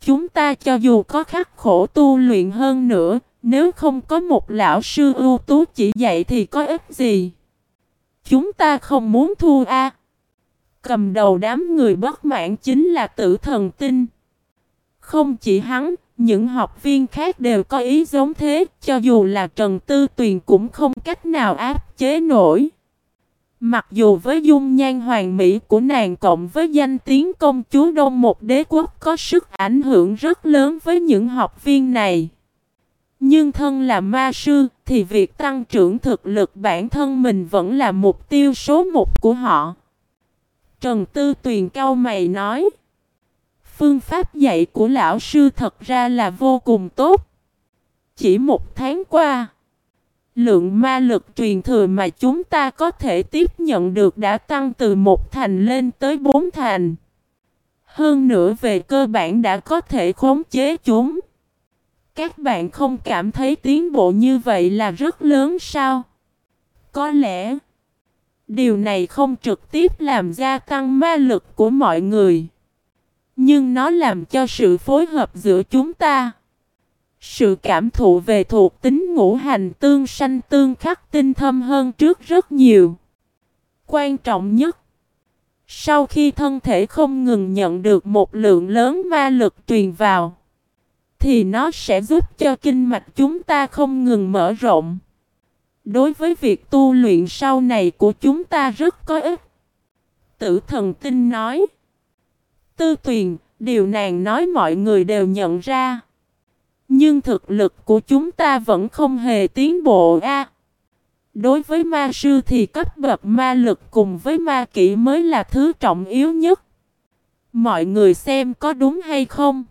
Chúng ta cho dù có khắc khổ tu luyện hơn nữa, nếu không có một lão sư ưu tú chỉ dạy thì có ích gì? Chúng ta không muốn thua a. Cầm đầu đám người bất mãn chính là tử thần tinh. Không chỉ hắn, những học viên khác đều có ý giống thế, cho dù là Trần Tư Tuyền cũng không cách nào áp chế nổi. Mặc dù với dung nhan hoàng mỹ của nàng cộng với danh tiếng công chúa Đông một đế quốc có sức ảnh hưởng rất lớn với những học viên này. Nhưng thân là ma sư thì việc tăng trưởng thực lực bản thân mình vẫn là mục tiêu số một của họ. Trần Tư Tuyền cao mày nói. Phương pháp dạy của lão sư thật ra là vô cùng tốt. Chỉ một tháng qua, lượng ma lực truyền thừa mà chúng ta có thể tiếp nhận được đã tăng từ một thành lên tới bốn thành. Hơn nữa về cơ bản đã có thể khống chế chúng. Các bạn không cảm thấy tiến bộ như vậy là rất lớn sao? Có lẽ điều này không trực tiếp làm gia tăng ma lực của mọi người. Nhưng nó làm cho sự phối hợp giữa chúng ta. Sự cảm thụ về thuộc tính ngũ hành tương sanh tương khắc tinh thâm hơn trước rất nhiều. Quan trọng nhất, sau khi thân thể không ngừng nhận được một lượng lớn ma lực truyền vào, thì nó sẽ giúp cho kinh mạch chúng ta không ngừng mở rộng. Đối với việc tu luyện sau này của chúng ta rất có ích. Tử thần tinh nói. Tư tuyền, điều nàng nói mọi người đều nhận ra. Nhưng thực lực của chúng ta vẫn không hề tiến bộ a. đối với ma sư thì cấp bậc ma lực cùng với ma kỹ mới là thứ trọng yếu nhất. Mọi người xem có đúng hay không?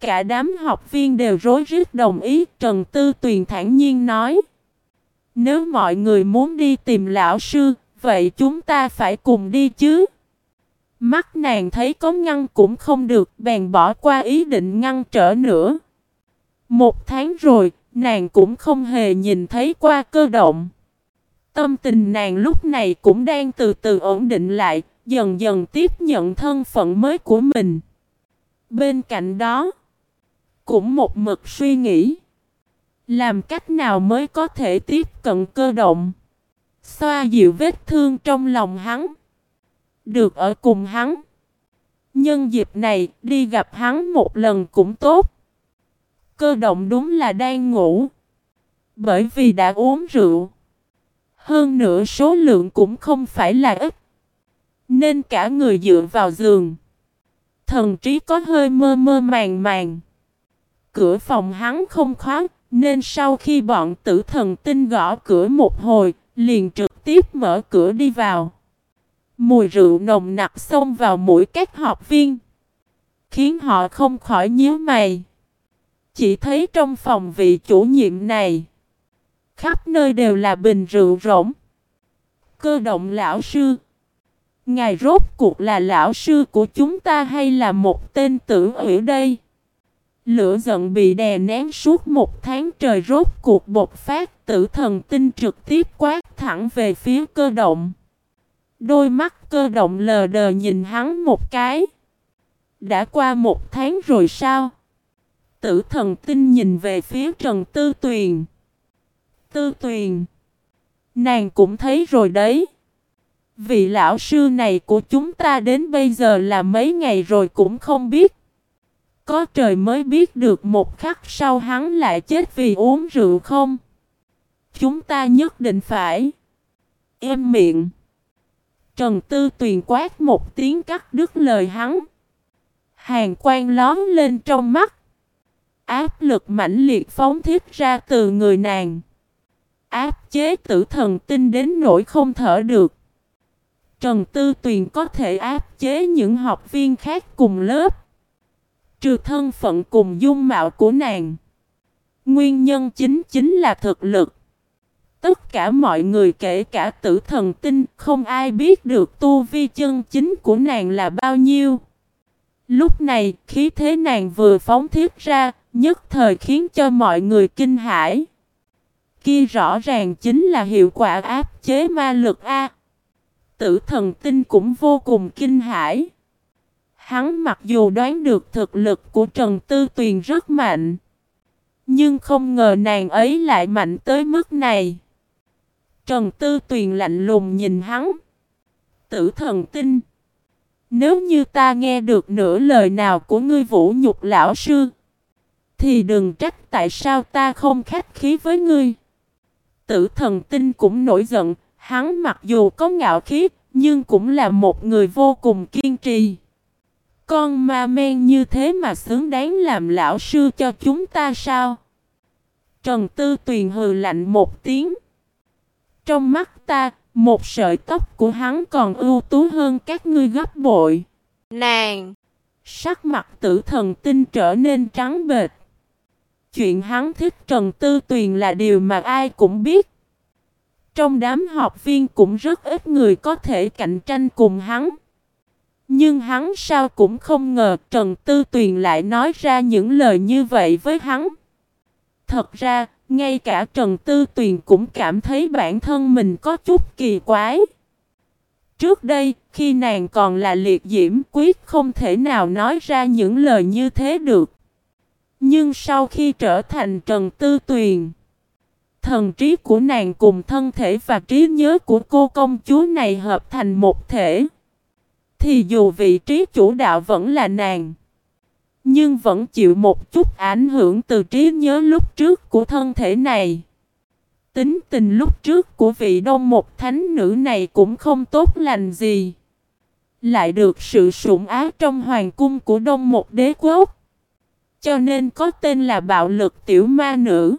Cả đám học viên đều rối rít đồng ý, Trần Tư Tuyền thản nhiên nói. Nếu mọi người muốn đi tìm lão sư, vậy chúng ta phải cùng đi chứ? Mắt nàng thấy có ngăn cũng không được, bèn bỏ qua ý định ngăn trở nữa. Một tháng rồi, nàng cũng không hề nhìn thấy qua cơ động. Tâm tình nàng lúc này cũng đang từ từ ổn định lại, dần dần tiếp nhận thân phận mới của mình. Bên cạnh đó, cũng một mực suy nghĩ. Làm cách nào mới có thể tiếp cận cơ động? Xoa dịu vết thương trong lòng hắn. Được ở cùng hắn. Nhân dịp này, đi gặp hắn một lần cũng tốt. Cơ động đúng là đang ngủ. Bởi vì đã uống rượu. Hơn nữa số lượng cũng không phải là ít. Nên cả người dựa vào giường. Thần trí có hơi mơ mơ màng màng. Cửa phòng hắn không khóa, nên sau khi bọn tử thần tinh gõ cửa một hồi, liền trực tiếp mở cửa đi vào. Mùi rượu nồng nặc xông vào mũi các học viên. Khiến họ không khỏi nhíu mày. Chỉ thấy trong phòng vị chủ nhiệm này. Khắp nơi đều là bình rượu rỗng. Cơ động lão sư. Ngài rốt cuộc là lão sư của chúng ta hay là một tên tử ở đây? Lửa giận bị đè nén suốt một tháng trời rốt cuộc bột phát, tử thần tinh trực tiếp quát thẳng về phía cơ động. Đôi mắt cơ động lờ đờ nhìn hắn một cái. Đã qua một tháng rồi sao? Tử thần tinh nhìn về phía Trần Tư Tuyền. Tư Tuyền. Nàng cũng thấy rồi đấy. Vị lão sư này của chúng ta đến bây giờ là mấy ngày rồi cũng không biết. Có trời mới biết được một khắc sau hắn lại chết vì uống rượu không? Chúng ta nhất định phải. Em miệng. Trần Tư Tuyền quát một tiếng cắt đứt lời hắn. Hàng quan lón lên trong mắt. Áp lực mãnh liệt phóng thiết ra từ người nàng. Áp chế tử thần tinh đến nỗi không thở được. Trần Tư Tuyền có thể áp chế những học viên khác cùng lớp. Trừ thân phận cùng dung mạo của nàng. Nguyên nhân chính chính là thực lực. Tất cả mọi người kể cả tử thần tinh, không ai biết được tu vi chân chính của nàng là bao nhiêu. Lúc này, khí thế nàng vừa phóng thiết ra, nhất thời khiến cho mọi người kinh hãi. kia rõ ràng chính là hiệu quả áp chế ma lực A. Tử thần tinh cũng vô cùng kinh hãi. Hắn mặc dù đoán được thực lực của Trần Tư Tuyền rất mạnh. Nhưng không ngờ nàng ấy lại mạnh tới mức này. Trần Tư Tuyền lạnh lùng nhìn hắn. Tử thần tinh. Nếu như ta nghe được nửa lời nào của ngươi vũ nhục lão sư. Thì đừng trách tại sao ta không khách khí với ngươi. Tử thần tinh cũng nổi giận. Hắn mặc dù có ngạo khí. Nhưng cũng là một người vô cùng kiên trì. Con ma men như thế mà xứng đáng làm lão sư cho chúng ta sao? Trần Tư Tuyền hừ lạnh một tiếng. Trong mắt ta, một sợi tóc của hắn còn ưu tú hơn các ngươi gấp bội. Nàng! Sắc mặt tử thần tinh trở nên trắng bệch. Chuyện hắn thích Trần Tư Tuyền là điều mà ai cũng biết. Trong đám học viên cũng rất ít người có thể cạnh tranh cùng hắn. Nhưng hắn sao cũng không ngờ Trần Tư Tuyền lại nói ra những lời như vậy với hắn. Thật ra, ngay cả Trần Tư Tuyền cũng cảm thấy bản thân mình có chút kỳ quái. Trước đây, khi nàng còn là liệt diễm quyết không thể nào nói ra những lời như thế được. Nhưng sau khi trở thành Trần Tư Tuyền, thần trí của nàng cùng thân thể và trí nhớ của cô công chúa này hợp thành một thể. Thì dù vị trí chủ đạo vẫn là nàng, nhưng vẫn chịu một chút ảnh hưởng từ trí nhớ lúc trước của thân thể này. Tính tình lúc trước của vị đông một thánh nữ này cũng không tốt lành gì. Lại được sự sủng ái trong hoàng cung của đông một đế quốc. Cho nên có tên là bạo lực tiểu ma nữ.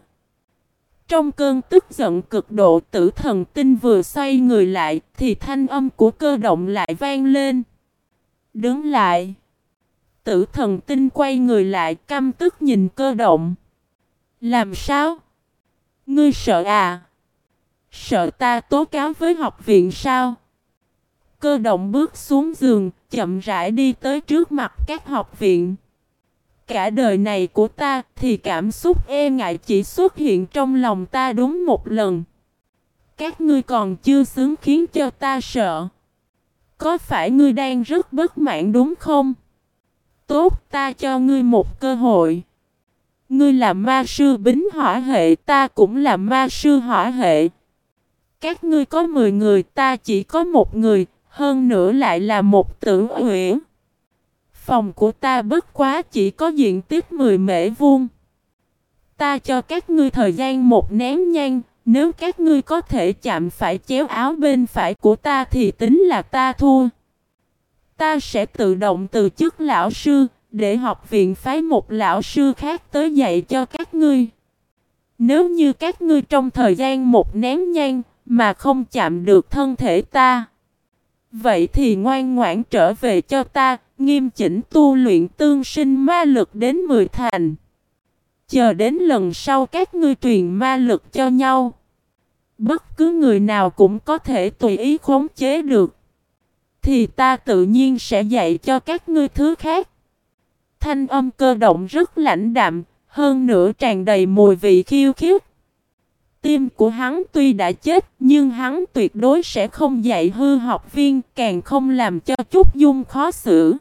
Trong cơn tức giận cực độ, tử thần tinh vừa xoay người lại thì thanh âm của cơ động lại vang lên. Đứng lại. Tử thần tinh quay người lại căm tức nhìn cơ động. Làm sao? Ngươi sợ à? Sợ ta tố cáo với học viện sao? Cơ động bước xuống giường, chậm rãi đi tới trước mặt các học viện. Cả đời này của ta thì cảm xúc e ngại chỉ xuất hiện trong lòng ta đúng một lần. Các ngươi còn chưa xứng khiến cho ta sợ. Có phải ngươi đang rất bất mãn đúng không? Tốt ta cho ngươi một cơ hội. Ngươi là ma sư bính hỏa hệ ta cũng là ma sư hỏa hệ. Các ngươi có 10 người ta chỉ có một người, hơn nữa lại là một tử huyễn. Phòng của ta bất quá chỉ có diện tích 10 mễ vuông. Ta cho các ngươi thời gian một nén nhang, nếu các ngươi có thể chạm phải chéo áo bên phải của ta thì tính là ta thua. Ta sẽ tự động từ chức lão sư, để học viện phái một lão sư khác tới dạy cho các ngươi. Nếu như các ngươi trong thời gian một nén nhang mà không chạm được thân thể ta, vậy thì ngoan ngoãn trở về cho ta, nghiêm chỉnh tu luyện tương sinh ma lực đến 10 thành. Chờ đến lần sau các ngươi truyền ma lực cho nhau. Bất cứ người nào cũng có thể tùy ý khống chế được. Thì ta tự nhiên sẽ dạy cho các ngươi thứ khác. Thanh âm cơ động rất lãnh đạm, hơn nữa tràn đầy mùi vị khiêu khiếp. Tim của hắn tuy đã chết, nhưng hắn tuyệt đối sẽ không dạy hư học viên, càng không làm cho chút dung khó xử.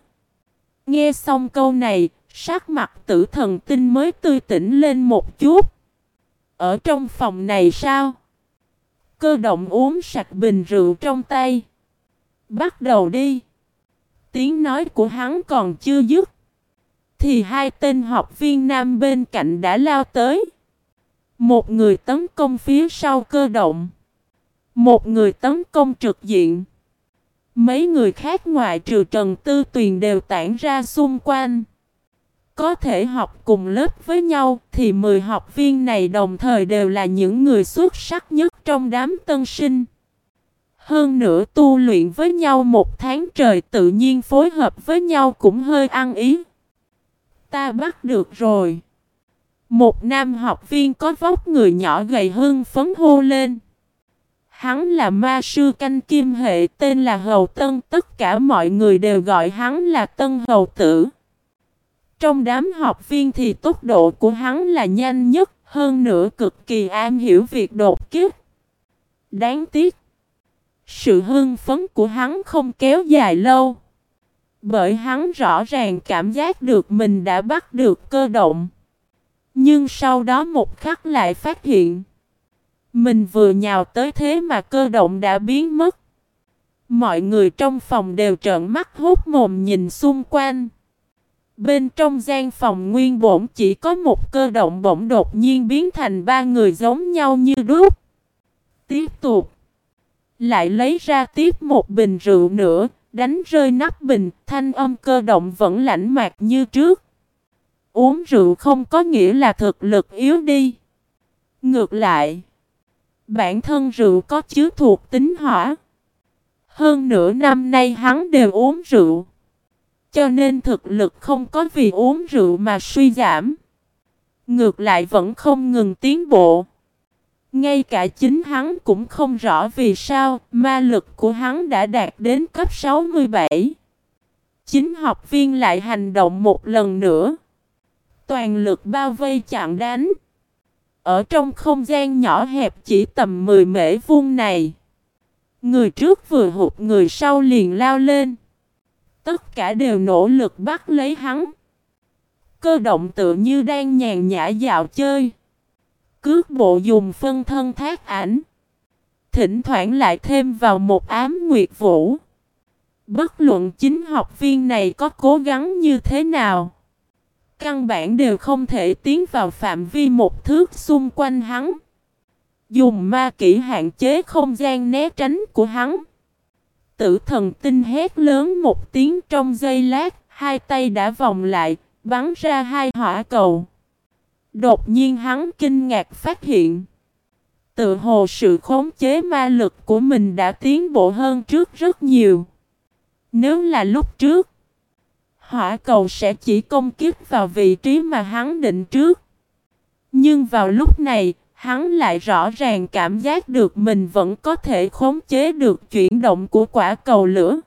Nghe xong câu này, sắc mặt tử thần tinh mới tươi tỉnh lên một chút. Ở trong phòng này sao? Cơ động uống sạch bình rượu trong tay. Bắt đầu đi. Tiếng nói của hắn còn chưa dứt. Thì hai tên học viên nam bên cạnh đã lao tới. Một người tấn công phía sau cơ động. Một người tấn công trực diện. Mấy người khác ngoại trừ Trần Tư Tuyền đều tản ra xung quanh. Có thể học cùng lớp với nhau thì 10 học viên này đồng thời đều là những người xuất sắc nhất trong đám tân sinh. Hơn nữa tu luyện với nhau một tháng trời tự nhiên phối hợp với nhau cũng hơi ăn ý. Ta bắt được rồi. Một nam học viên có vóc người nhỏ gầy hưng phấn hô lên. Hắn là ma sư canh kim hệ tên là Hầu Tân, tất cả mọi người đều gọi hắn là Tân Hầu Tử. Trong đám học viên thì tốc độ của hắn là nhanh nhất, Hơn nữa cực kỳ am hiểu việc đột kích. Đáng tiếc. Sự hưng phấn của hắn không kéo dài lâu. Bởi hắn rõ ràng cảm giác được mình đã bắt được cơ động. Nhưng sau đó một khắc lại phát hiện. Mình vừa nhào tới thế mà cơ động đã biến mất. Mọi người trong phòng đều trợn mắt hốt mồm nhìn xung quanh. Bên trong gian phòng nguyên bổn chỉ có một cơ động bỗng đột nhiên biến thành ba người giống nhau như đúc. Tiếp tục. Lại lấy ra tiếp một bình rượu nữa, đánh rơi nắp bình, thanh âm cơ động vẫn lãnh mạc như trước. Uống rượu không có nghĩa là thực lực yếu đi. Ngược lại, bản thân rượu có chứa thuộc tính hỏa. Hơn nửa năm nay hắn đều uống rượu. Cho nên thực lực không có vì uống rượu mà suy giảm. Ngược lại vẫn không ngừng tiến bộ. Ngay cả chính hắn cũng không rõ vì sao ma lực của hắn đã đạt đến cấp 67. Chính học viên lại hành động một lần nữa. Toàn lực bao vây chặn đánh. Ở trong không gian nhỏ hẹp chỉ tầm 10 mễ vuông này. Người trước vừa hụt người sau liền lao lên. Tất cả đều nỗ lực bắt lấy hắn. Cơ động tự như đang nhàn nhã dạo chơi. Cước bộ dùng phân thân thác ảnh. Thỉnh thoảng lại thêm vào một ám nguyệt vũ. Bất luận chính học viên này có cố gắng như thế nào. Căn bản đều không thể tiến vào phạm vi một thước xung quanh hắn. Dùng ma kỹ hạn chế không gian né tránh của hắn. Tử thần tinh hét lớn một tiếng trong giây lát, hai tay đã vòng lại, bắn ra hai hỏa cầu. Đột nhiên hắn kinh ngạc phát hiện. Tự hồ sự khống chế ma lực của mình đã tiến bộ hơn trước rất nhiều. Nếu là lúc trước, hỏa cầu sẽ chỉ công kích vào vị trí mà hắn định trước. Nhưng vào lúc này, hắn lại rõ ràng cảm giác được mình vẫn có thể khống chế được chuyển động của quả cầu lửa.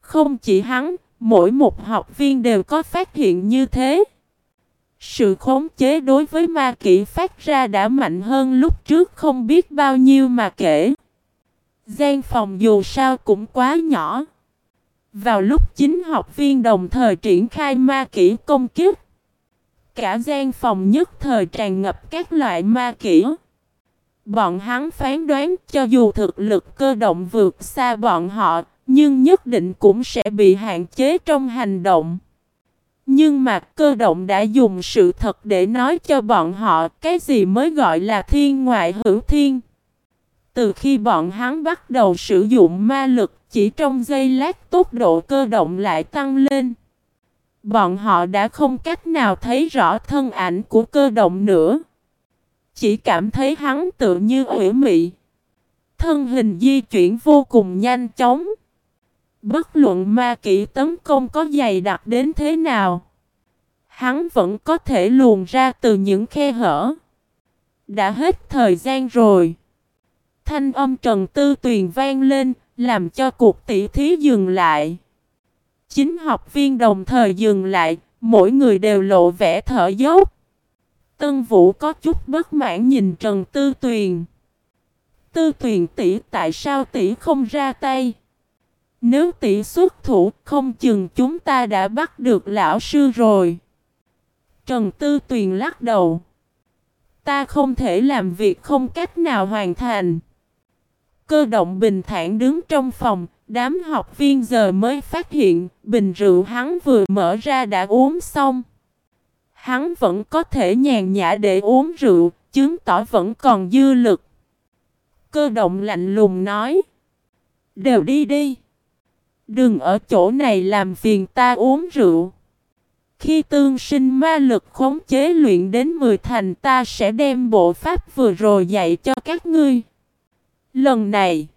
Không chỉ hắn, mỗi một học viên đều có phát hiện như thế. Sự khống chế đối với ma kỹ phát ra đã mạnh hơn lúc trước không biết bao nhiêu mà kể. Gian phòng dù sao cũng quá nhỏ. Vào lúc chính học viên đồng thời triển khai ma kỹ công kiếp. Cả gian phòng nhất thời tràn ngập các loại ma kỹ. Bọn hắn phán đoán cho dù thực lực cơ động vượt xa bọn họ, nhưng nhất định cũng sẽ bị hạn chế trong hành động. Nhưng mà cơ động đã dùng sự thật để nói cho bọn họ cái gì mới gọi là thiên ngoại hữu thiên. Từ khi bọn hắn bắt đầu sử dụng ma lực chỉ trong giây lát tốc độ cơ động lại tăng lên. Bọn họ đã không cách nào thấy rõ thân ảnh của cơ động nữa. Chỉ cảm thấy hắn tự như ủy mị. Thân hình di chuyển vô cùng nhanh chóng. Bất luận ma kỹ tấn công có dày đặc đến thế nào. Hắn vẫn có thể luồn ra từ những khe hở. Đã hết thời gian rồi. Thanh âm Trần Tư Tuyền vang lên, làm cho cuộc tỷ thí dừng lại. Chính học viên đồng thời dừng lại, mỗi người đều lộ vẻ thở dốc. Tân Vũ có chút bất mãn nhìn Trần Tư Tuyền. Tư Tuyền tỷ tại sao tỷ không ra tay? Nếu tỷ xuất thủ, không chừng chúng ta đã bắt được lão sư rồi. Trần Tư Tuyền lắc đầu. Ta không thể làm việc không cách nào hoàn thành. Cơ động bình thản đứng trong phòng, đám học viên giờ mới phát hiện bình rượu hắn vừa mở ra đã uống xong. Hắn vẫn có thể nhàn nhã để uống rượu, chứng tỏ vẫn còn dư lực. Cơ động lạnh lùng nói. Đều đi đi. Đừng ở chỗ này làm phiền ta uống rượu. Khi tương sinh ma lực khống chế luyện đến 10 thành ta sẽ đem bộ pháp vừa rồi dạy cho các ngươi. Lần này,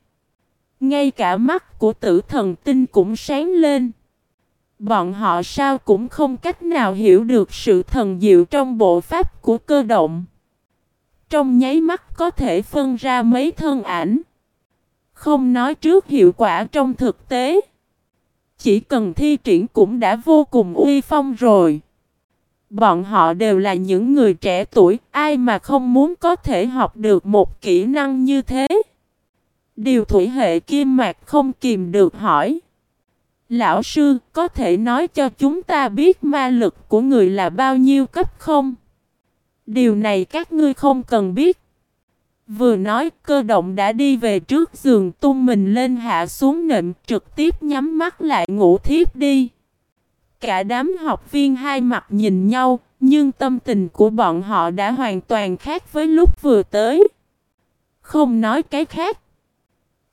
ngay cả mắt của tử thần tinh cũng sáng lên. Bọn họ sao cũng không cách nào hiểu được sự thần diệu trong bộ pháp của cơ động. Trong nháy mắt có thể phân ra mấy thân ảnh. Không nói trước hiệu quả trong thực tế. Chỉ cần thi triển cũng đã vô cùng uy phong rồi. Bọn họ đều là những người trẻ tuổi, ai mà không muốn có thể học được một kỹ năng như thế. Điều thủy hệ kim mạc không kìm được hỏi. Lão sư, có thể nói cho chúng ta biết ma lực của người là bao nhiêu cấp không? Điều này các ngươi không cần biết. Vừa nói cơ động đã đi về trước giường tung mình lên hạ xuống nệm trực tiếp nhắm mắt lại ngủ thiếp đi. Cả đám học viên hai mặt nhìn nhau, nhưng tâm tình của bọn họ đã hoàn toàn khác với lúc vừa tới. Không nói cái khác.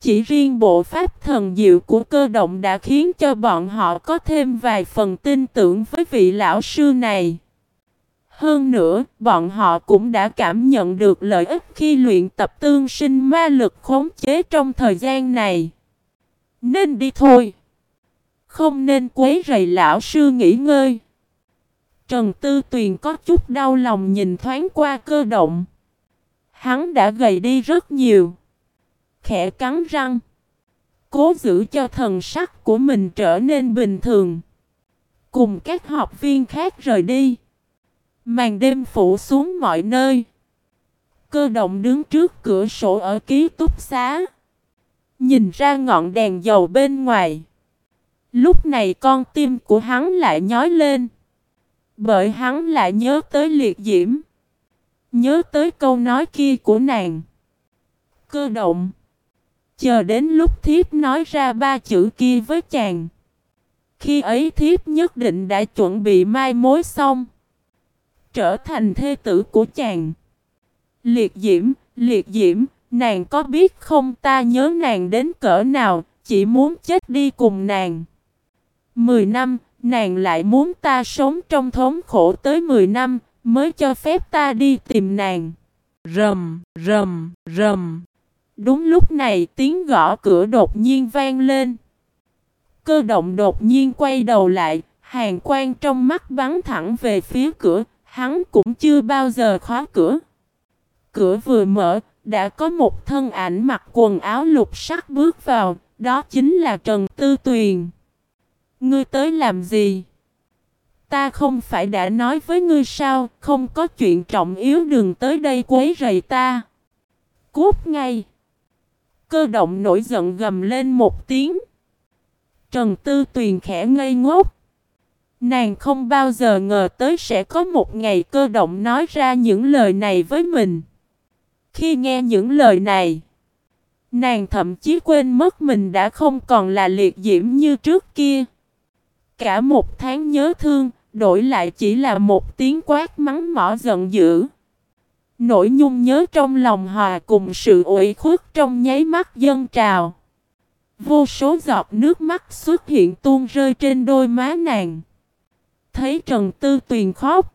Chỉ riêng bộ pháp thần diệu của cơ động đã khiến cho bọn họ có thêm vài phần tin tưởng với vị lão sư này. Hơn nữa, bọn họ cũng đã cảm nhận được lợi ích khi luyện tập tương sinh ma lực khống chế trong thời gian này. Nên đi thôi. Không nên quấy rầy lão sư nghỉ ngơi. Trần Tư Tuyền có chút đau lòng nhìn thoáng qua cơ động. Hắn đã gầy đi rất nhiều. Khẽ cắn răng. Cố giữ cho thần sắc của mình trở nên bình thường. Cùng các học viên khác rời đi. Màn đêm phủ xuống mọi nơi. Cơ động đứng trước cửa sổ ở ký túc xá. Nhìn ra ngọn đèn dầu bên ngoài. Lúc này con tim của hắn lại nhói lên. Bởi hắn lại nhớ tới liệt diễm. Nhớ tới câu nói kia của nàng. Cơ động. Chờ đến lúc thiếp nói ra ba chữ kia với chàng. Khi ấy thiếp nhất định đã chuẩn bị mai mối xong. Trở thành thê tử của chàng. Liệt diễm, liệt diễm, nàng có biết không ta nhớ nàng đến cỡ nào, chỉ muốn chết đi cùng nàng. Mười năm, nàng lại muốn ta sống trong thống khổ tới mười năm, mới cho phép ta đi tìm nàng. Rầm, rầm, rầm. Đúng lúc này tiếng gõ cửa đột nhiên vang lên. Cơ động đột nhiên quay đầu lại, hàng quan trong mắt bắn thẳng về phía cửa, hắn cũng chưa bao giờ khóa cửa. Cửa vừa mở, đã có một thân ảnh mặc quần áo lục sắc bước vào, đó chính là Trần Tư Tuyền. Ngươi tới làm gì? Ta không phải đã nói với ngươi sao, không có chuyện trọng yếu đừng tới đây quấy rầy ta. Cút ngay. Cơ động nổi giận gầm lên một tiếng. Trần Tư Tuyền khẽ ngây ngốc. Nàng không bao giờ ngờ tới sẽ có một ngày cơ động nói ra những lời này với mình. Khi nghe những lời này, nàng thậm chí quên mất mình đã không còn là liệt diễm như trước kia. Cả một tháng nhớ thương, đổi lại chỉ là một tiếng quát mắng mỏ giận dữ. Nỗi nhung nhớ trong lòng hòa cùng sự ủy khuất trong nháy mắt dân trào. Vô số giọt nước mắt xuất hiện tuôn rơi trên đôi má nàng. Thấy Trần Tư Tuyền khóc.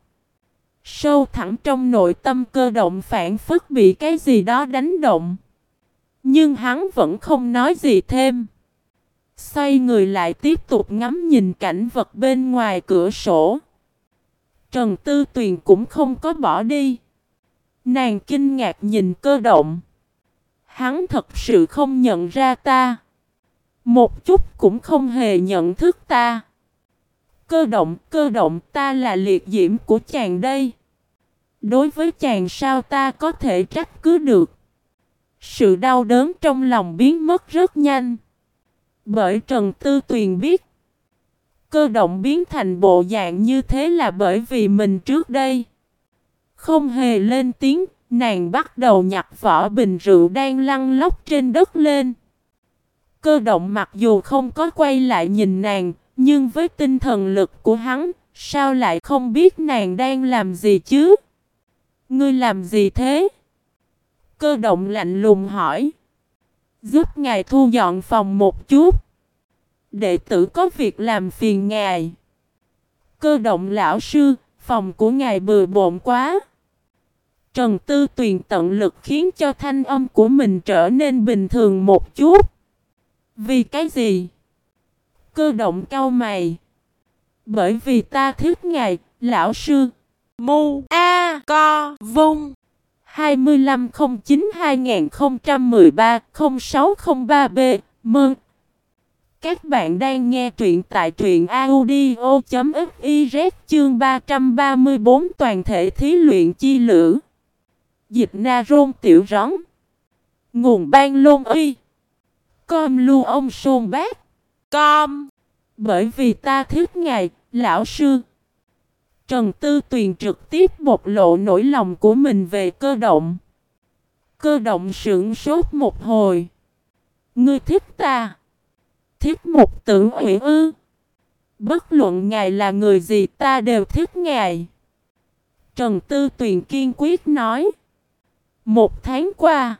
Sâu thẳng trong nội tâm cơ động phản phức bị cái gì đó đánh động. Nhưng hắn vẫn không nói gì thêm. Xoay người lại tiếp tục ngắm nhìn cảnh vật bên ngoài cửa sổ. Trần Tư Tuyền cũng không có bỏ đi. Nàng kinh ngạc nhìn cơ động. Hắn thật sự không nhận ra ta. Một chút cũng không hề nhận thức ta. Cơ động, cơ động ta là liệt diễm của chàng đây. Đối với chàng sao ta có thể trách cứ được. Sự đau đớn trong lòng biến mất rất nhanh. Bởi Trần Tư Tuyền biết. Cơ động biến thành bộ dạng như thế là bởi vì mình trước đây. Không hề lên tiếng, nàng bắt đầu nhặt vỏ bình rượu đang lăn lóc trên đất lên. Cơ động mặc dù không có quay lại nhìn nàng, nhưng với tinh thần lực của hắn, sao lại không biết nàng đang làm gì chứ? Ngươi làm gì thế? Cơ động lạnh lùng hỏi. Giúp ngài thu dọn phòng một chút. Đệ tử có việc làm phiền ngài. Cơ động lão sư, phòng của ngài bừa bộn quá. Trần Tư Tuyền tận lực khiến cho thanh âm của mình trở nên bình thường một chút. Vì cái gì? Cơ động cao mày. Bởi vì ta thích ngài, lão sư. Mu A Co Vung 2509-2013-0603B Mơn Các bạn đang nghe truyện tại truyện audio.fiz chương 334 toàn thể thí luyện chi lửa. Dịch na rôn tiểu rắn. Nguồn ban lôn uy. Com lưu ông sôn bác. Com. Bởi vì ta thích ngài, lão sư. Trần Tư Tuyền trực tiếp bộc lộ nỗi lòng của mình về cơ động. Cơ động sững sốt một hồi. Ngươi thích ta. Thích một tử ủy ư. Bất luận ngài là người gì ta đều thích ngài. Trần Tư Tuyền kiên quyết nói. Một tháng qua.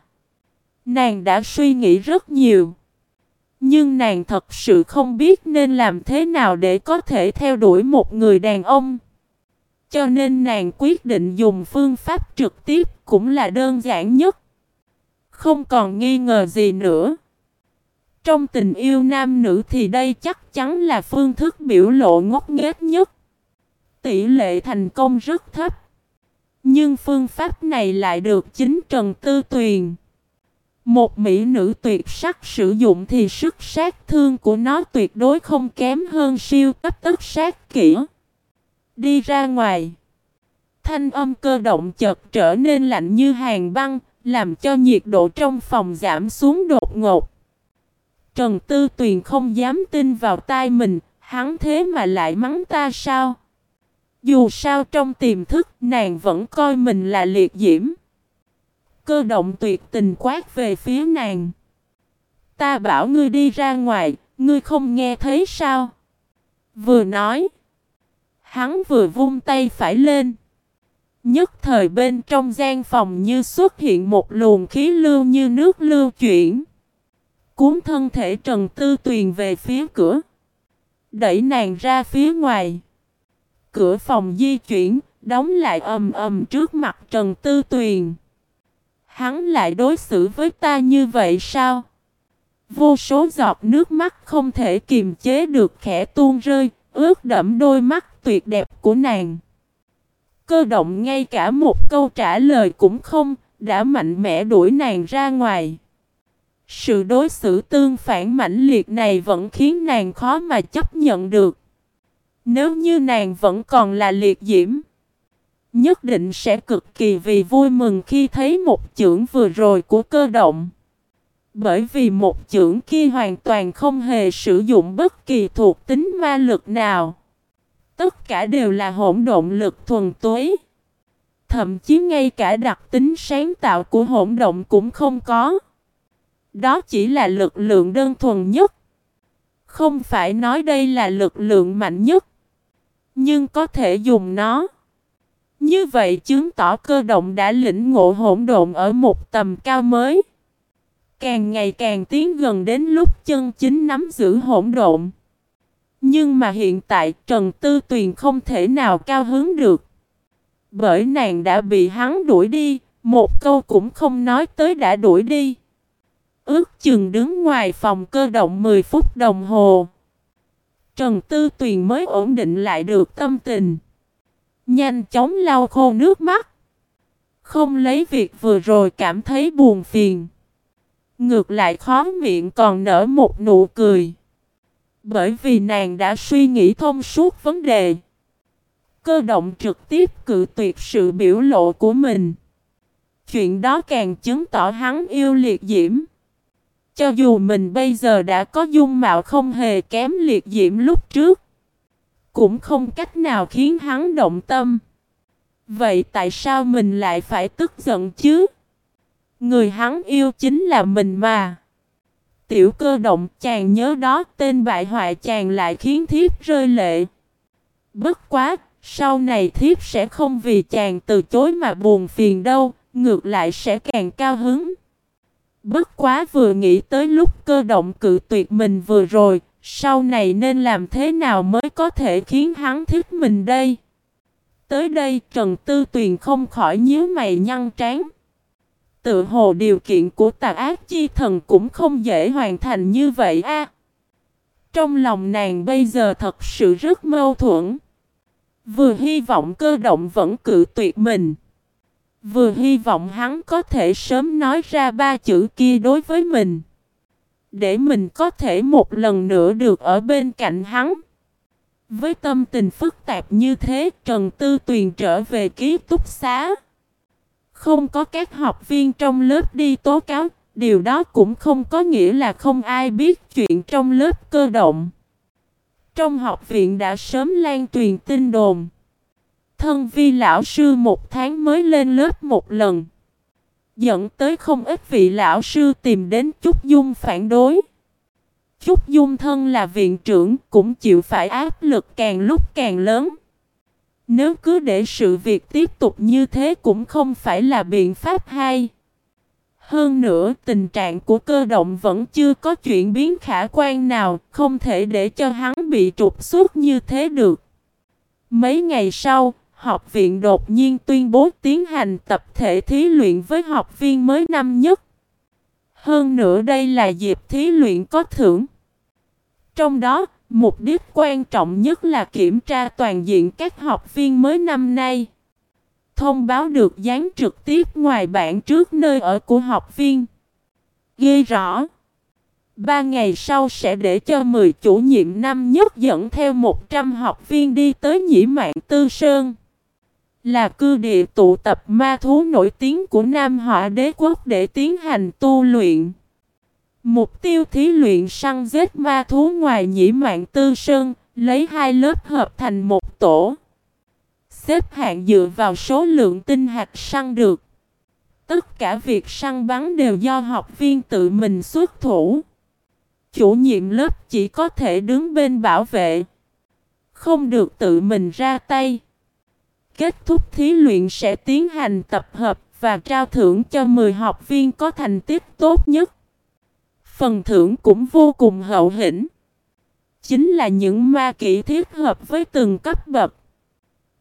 Nàng đã suy nghĩ rất nhiều. Nhưng nàng thật sự không biết nên làm thế nào để có thể theo đuổi một người đàn ông. Cho nên nàng quyết định dùng phương pháp trực tiếp cũng là đơn giản nhất. Không còn nghi ngờ gì nữa. Trong tình yêu nam nữ thì đây chắc chắn là phương thức biểu lộ ngốc nghếch nhất. Tỷ lệ thành công rất thấp. Nhưng phương pháp này lại được chính Trần Tư Tuyền. Một mỹ nữ tuyệt sắc sử dụng thì sức sát thương của nó tuyệt đối không kém hơn siêu cấp tức sát kỹ. Đi ra ngoài. Thanh âm cơ động chợt trở nên lạnh như hàng băng, làm cho nhiệt độ trong phòng giảm xuống đột ngột. Trần Tư Tuyền không dám tin vào tai mình, hắn thế mà lại mắng ta sao? Dù sao trong tiềm thức nàng vẫn coi mình là liệt diễm. Cơ động tuyệt tình quát về phía nàng. Ta bảo ngươi đi ra ngoài, ngươi không nghe thấy sao? Vừa nói. Hắn vừa vung tay phải lên. Nhất thời bên trong gian phòng như xuất hiện một luồng khí lưu như nước lưu chuyển. Cuốn thân thể Trần Tư Tuyền về phía cửa. Đẩy nàng ra phía ngoài. Cửa phòng di chuyển, đóng lại ầm ầm trước mặt Trần Tư Tuyền. Hắn lại đối xử với ta như vậy sao? Vô số giọt nước mắt không thể kiềm chế được khẽ tuôn rơi, ướt đẫm đôi mắt tuyệt đẹp của nàng. Cơ động ngay cả một câu trả lời cũng không, đã mạnh mẽ đuổi nàng ra ngoài. Sự đối xử tương phản mãnh liệt này vẫn khiến nàng khó mà chấp nhận được. Nếu như nàng vẫn còn là liệt diễm, nhất định sẽ cực kỳ vì vui mừng khi thấy một chưởng vừa rồi của cơ động. Bởi vì một chưởng kia hoàn toàn không hề sử dụng bất kỳ thuộc tính ma lực nào. Tất cả đều là hỗn độn lực thuần túy. Thậm chí ngay cả đặc tính sáng tạo của hỗn động cũng không có. Đó chỉ là lực lượng đơn thuần nhất. Không phải nói đây là lực lượng mạnh nhất. Nhưng có thể dùng nó. Như vậy chứng tỏ cơ động đã lĩnh ngộ hỗn độn ở một tầm cao mới. Càng ngày càng tiến gần đến lúc chân chính nắm giữ hỗn độn. Nhưng mà hiện tại Trần Tư Tuyền không thể nào cao hứng được. Bởi nàng đã bị hắn đuổi đi, một câu cũng không nói tới đã đuổi đi. Ước chừng đứng ngoài phòng cơ động 10 phút đồng hồ. Trần Tư Tuyền mới ổn định lại được tâm tình. Nhanh chóng lau khô nước mắt. Không lấy việc vừa rồi cảm thấy buồn phiền. Ngược lại khó miệng còn nở một nụ cười. Bởi vì nàng đã suy nghĩ thông suốt vấn đề. Cơ động trực tiếp cự tuyệt sự biểu lộ của mình. Chuyện đó càng chứng tỏ hắn yêu liệt diễm. Cho dù mình bây giờ đã có dung mạo không hề kém liệt diễm lúc trước. Cũng không cách nào khiến hắn động tâm. Vậy tại sao mình lại phải tức giận chứ? Người hắn yêu chính là mình mà. Tiểu cơ động chàng nhớ đó tên bại hoại chàng lại khiến thiếp rơi lệ. Bất quá, sau này thiếp sẽ không vì chàng từ chối mà buồn phiền đâu, ngược lại sẽ càng cao hứng. Bất quá vừa nghĩ tới lúc cơ động cự tuyệt mình vừa rồi, sau này nên làm thế nào mới có thể khiến hắn thích mình đây? Tới đây Trần Tư Tuyền không khỏi nhíu mày nhăn trán. Tự hồ điều kiện của tà ác chi thần cũng không dễ hoàn thành như vậy a. Trong lòng nàng bây giờ thật sự rất mâu thuẫn. Vừa hy vọng cơ động vẫn cự tuyệt mình. Vừa hy vọng hắn có thể sớm nói ra ba chữ kia đối với mình. Để mình có thể một lần nữa được ở bên cạnh hắn. Với tâm tình phức tạp như thế, Trần Tư Tuyền trở về ký túc xá. Không có các học viên trong lớp đi tố cáo, điều đó cũng không có nghĩa là không ai biết chuyện trong lớp cơ động. Trong học viện đã sớm lan truyền tin đồn. Thân vi lão sư một tháng mới lên lớp một lần. Dẫn tới không ít vị lão sư tìm đến Trúc Dung phản đối. Trúc Dung thân là viện trưởng cũng chịu phải áp lực càng lúc càng lớn. Nếu cứ để sự việc tiếp tục như thế cũng không phải là biện pháp hay. Hơn nữa tình trạng của cơ động vẫn chưa có chuyển biến khả quan nào, không thể để cho hắn bị trục xuất như thế được. Mấy ngày sau, học viện đột nhiên tuyên bố tiến hành tập thể thí luyện với học viên mới năm nhất. Hơn nữa đây là dịp thí luyện có thưởng. Trong đó, mục đích quan trọng nhất là kiểm tra toàn diện các học viên mới năm nay. Thông báo được dán trực tiếp ngoài bảng trước nơi ở của học viên. Ghi rõ. Ba ngày sau sẽ để cho 10 chủ nhiệm năm nhất dẫn theo 100 học viên đi tới Nhĩ Mạng Tư Sơn. Là cư địa tụ tập ma thú nổi tiếng của Nam Họa Đế Quốc để tiến hành tu luyện. Mục tiêu thí luyện săn giết ma thú ngoài Nhĩ Mạng Tư Sơn, lấy hai lớp hợp thành một tổ. Xếp hạng dựa vào số lượng tinh hạt săn được. Tất cả việc săn bắn đều do học viên tự mình xuất thủ. Chủ nhiệm lớp chỉ có thể đứng bên bảo vệ. Không được tự mình ra tay. Kết thúc thí luyện sẽ tiến hành tập hợp và trao thưởng cho 10 học viên có thành tích tốt nhất. Phần thưởng cũng vô cùng hậu hĩnh. Chính là những ma kỹ thiết hợp với từng cấp bậc.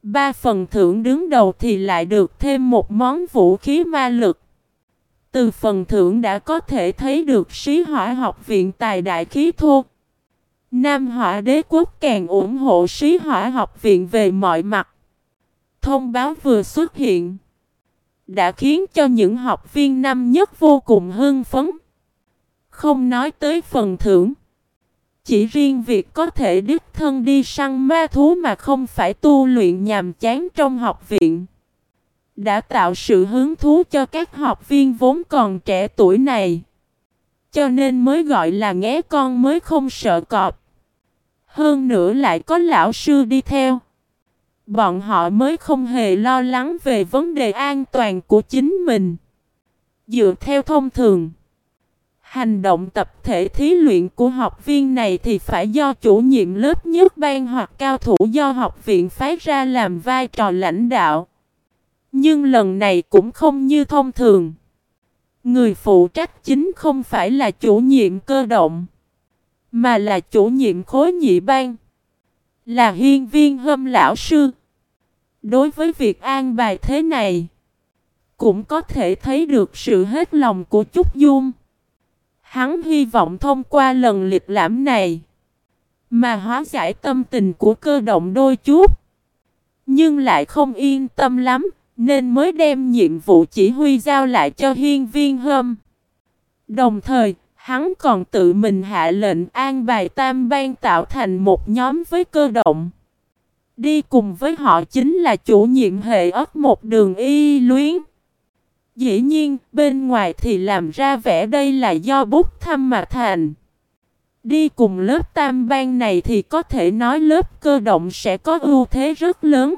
Ba phần thưởng đứng đầu thì lại được thêm một món vũ khí ma lực. Từ phần thưởng đã có thể thấy được sĩ hỏa học viện tài đại khí thô. Nam hỏa đế quốc càng ủng hộ sĩ hỏa học viện về mọi mặt. Thông báo vừa xuất hiện. Đã khiến cho những học viên năm nhất vô cùng hưng phấn. Không nói tới phần thưởng. Chỉ riêng việc có thể đích thân đi săn ma thú mà không phải tu luyện nhàm chán trong học viện. Đã tạo sự hứng thú cho các học viên vốn còn trẻ tuổi này. Cho nên mới gọi là ngé con mới không sợ cọp. Hơn nữa lại có lão sư đi theo. Bọn họ mới không hề lo lắng về vấn đề an toàn của chính mình. Dựa theo thông thường. Hành động tập thể thí luyện của học viên này thì phải do chủ nhiệm lớp nhất ban hoặc cao thủ do học viện phái ra làm vai trò lãnh đạo. Nhưng lần này cũng không như thông thường. Người phụ trách chính không phải là chủ nhiệm cơ động, mà là chủ nhiệm khối nhị ban, là hiên viên hâm lão sư. Đối với việc an bài thế này, cũng có thể thấy được sự hết lòng của Trúc Dung. Hắn hy vọng thông qua lần liệt lãm này mà hóa giải tâm tình của cơ động đôi chút. Nhưng lại không yên tâm lắm, nên mới đem nhiệm vụ chỉ huy giao lại cho hiên viên hâm. Đồng thời, hắn còn tự mình hạ lệnh an bài tam bang tạo thành một nhóm với cơ động. Đi cùng với họ chính là chủ nhiệm hệ ấp một đường y luyến. Dĩ nhiên, bên ngoài thì làm ra vẻ đây là do bút thăm mà thành. Đi cùng lớp tam bang này thì có thể nói lớp cơ động sẽ có ưu thế rất lớn.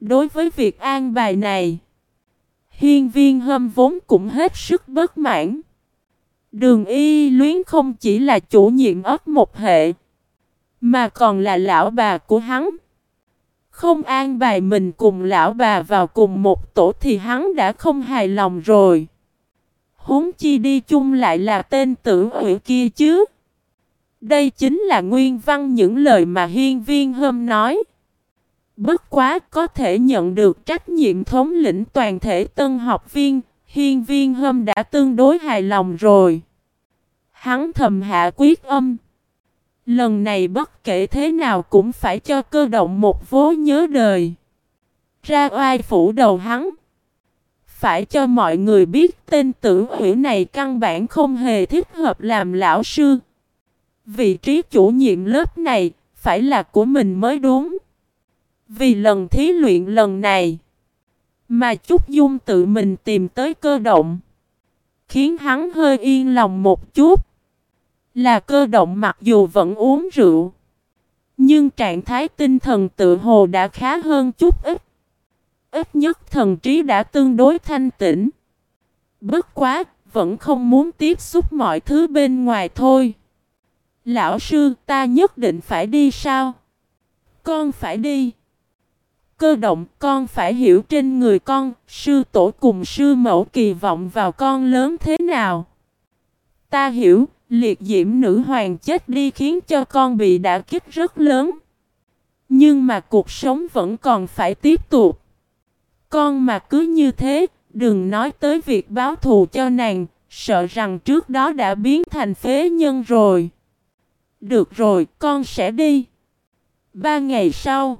Đối với việc an bài này, hiên viên hâm vốn cũng hết sức bất mãn. Đường y luyến không chỉ là chủ nhiệm ấp một hệ, mà còn là lão bà của hắn. Không an bài mình cùng lão bà vào cùng một tổ thì hắn đã không hài lòng rồi. Huống chi đi chung lại là tên tử ủy kia chứ. Đây chính là nguyên văn những lời mà hiên viên hôm nói. Bất quá có thể nhận được trách nhiệm thống lĩnh toàn thể tân học viên, hiên viên hôm đã tương đối hài lòng rồi. Hắn thầm hạ quyết âm. Lần này bất kể thế nào cũng phải cho cơ động một vố nhớ đời. Ra oai phủ đầu hắn. phải cho mọi người biết tên tử hữu này căn bản không hề thích hợp làm lão sư. Vị trí chủ nhiệm lớp này phải là của mình mới đúng. Vì lần thí luyện lần này mà Trúc Dung tự mình tìm tới cơ động. Khiến hắn hơi yên lòng một chút. Là cơ động mặc dù vẫn uống rượu. Nhưng trạng thái tinh thần tự hồ đã khá hơn chút ít. Ít nhất thần trí đã tương đối thanh tĩnh. Bất quá, vẫn không muốn tiếp xúc mọi thứ bên ngoài thôi. Lão sư, ta nhất định phải đi sao? Con phải đi. Cơ động, con phải hiểu trên người con, sư tổ cùng sư mẫu kỳ vọng vào con lớn thế nào. Ta hiểu, liệt diễm nữ hoàng chết đi khiến cho con bị đả kích rất lớn. Nhưng mà cuộc sống vẫn còn phải tiếp tục. Con mà cứ như thế, đừng nói tới việc báo thù cho nàng, sợ rằng trước đó đã biến thành phế nhân rồi. Được rồi, con sẽ đi. Ba ngày sau,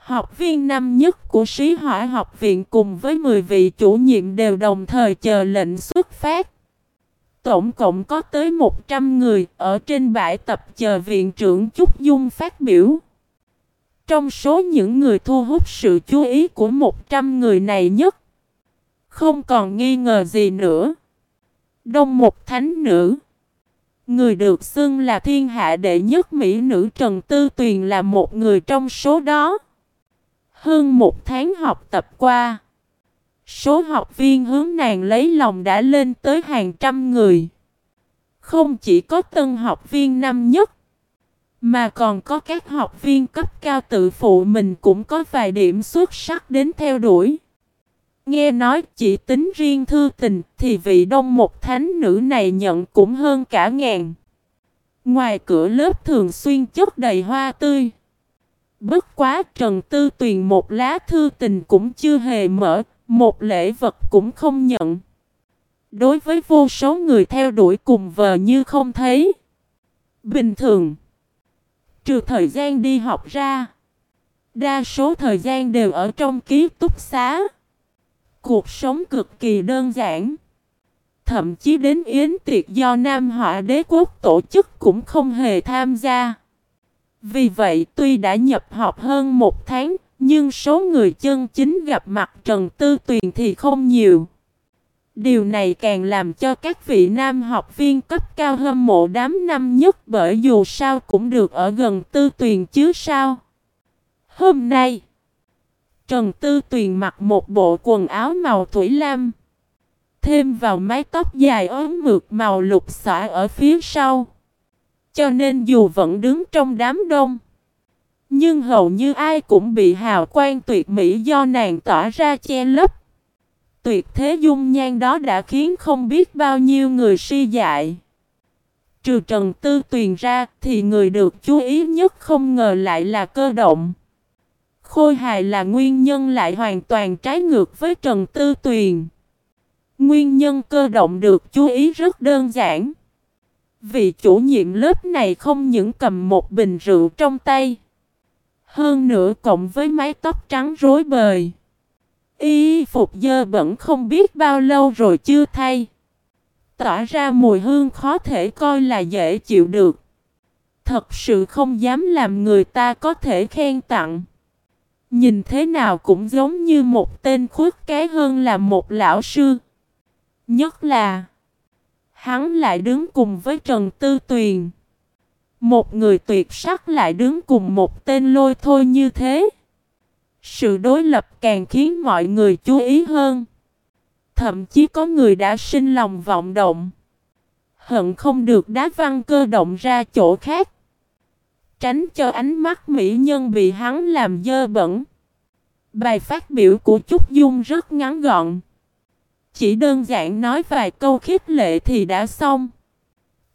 học viên năm nhất của sĩ hỏa học viện cùng với 10 vị chủ nhiệm đều đồng thời chờ lệnh xuất phát. Tổng cộng có tới 100 người ở trên bãi tập chờ viện trưởng Trúc Dung phát biểu. Trong số những người thu hút sự chú ý của 100 người này nhất, không còn nghi ngờ gì nữa. Đông một thánh nữ, người được xưng là thiên hạ đệ nhất mỹ nữ Trần Tư Tuyền là một người trong số đó. Hơn một tháng học tập qua. Số học viên hướng nàng lấy lòng đã lên tới hàng trăm người. Không chỉ có tân học viên năm nhất, mà còn có các học viên cấp cao tự phụ mình cũng có vài điểm xuất sắc đến theo đuổi. Nghe nói chỉ tính riêng thư tình thì vị đông một thánh nữ này nhận cũng hơn cả ngàn. Ngoài cửa lớp thường xuyên chất đầy hoa tươi. Bất quá Trần Tư Tuyền một lá thư tình cũng chưa hề mở, một lễ vật cũng không nhận. Đối với vô số người theo đuổi cùng vờ như không thấy. Bình thường. Trừ thời gian đi học ra. Đa số thời gian đều ở trong ký túc xá. Cuộc sống cực kỳ đơn giản. Thậm chí đến yến tiệc do Nam Họa đế quốc tổ chức cũng không hề tham gia. Vì vậy tuy đã nhập học hơn một tháng, nhưng số người chân chính gặp mặt Trần Tư Tuyền thì không nhiều. Điều này càng làm cho các vị nam học viên cấp cao hâm mộ đám năm nhất bởi dù sao cũng được ở gần Tư Tuyền chứ sao. Hôm nay, Trần Tư Tuyền mặc một bộ quần áo màu thủy lam. Thêm vào mái tóc dài ốm mượt màu lục xõa ở phía sau. Cho nên dù vẫn đứng trong đám đông. Nhưng hầu như ai cũng bị hào quang tuyệt mỹ do nàng tỏa ra che lấp. Tuyệt thế dung nhan đó đã khiến không biết bao nhiêu người si dại. Trừ Trần Tư Tuyền ra thì người được chú ý nhất không ngờ lại là cơ động. Khôi hài là nguyên nhân lại hoàn toàn trái ngược với Trần Tư Tuyền. Nguyên nhân cơ động được chú ý rất đơn giản. Vị chủ nhiệm lớp này không những cầm một bình rượu trong tay. Hơn nữa cộng với mái tóc trắng rối bời. Y phục dơ bẩn không biết bao lâu rồi chưa thay. Tỏa ra mùi hương khó thể coi là dễ chịu được. Thật sự không dám làm người ta có thể khen tặng. Nhìn thế nào cũng giống như một tên khuất cái hơn là một lão sư. Nhất là Hắn lại đứng cùng với Trần Tư Tuyền. Một người tuyệt sắc lại đứng cùng một tên lôi thôi như thế. Sự đối lập càng khiến mọi người chú ý hơn. Thậm chí có người đã sinh lòng vọng động. Hận không được đá văn cơ động ra chỗ khác. Tránh cho ánh mắt mỹ nhân bị hắn làm dơ bẩn. Bài phát biểu của Trúc Dung rất ngắn gọn. Chỉ đơn giản nói vài câu khích lệ thì đã xong.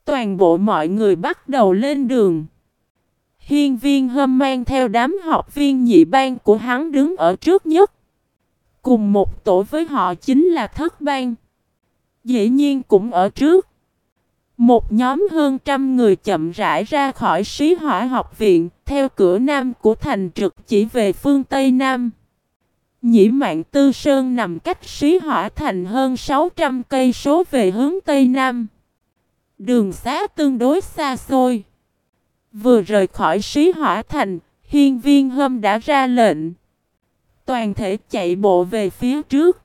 Toàn bộ mọi người bắt đầu lên đường. Hiên viên hâm mang theo đám học viên nhị ban của hắn đứng ở trước nhất. Cùng một tổ với họ chính là thất ban. Dĩ nhiên cũng ở trước. Một nhóm hơn trăm người chậm rãi ra khỏi sĩ hỏa học viện, theo cửa nam của thành trực chỉ về phương Tây Nam. Nhĩ Mạn Tư Sơn nằm cách Xí Hỏa Thành hơn 600 cây số về hướng Tây Nam. Đường xá tương đối xa xôi. Vừa rời khỏi Xí Hỏa Thành, Hiên Viên Hâm đã ra lệnh. Toàn thể chạy bộ về phía trước.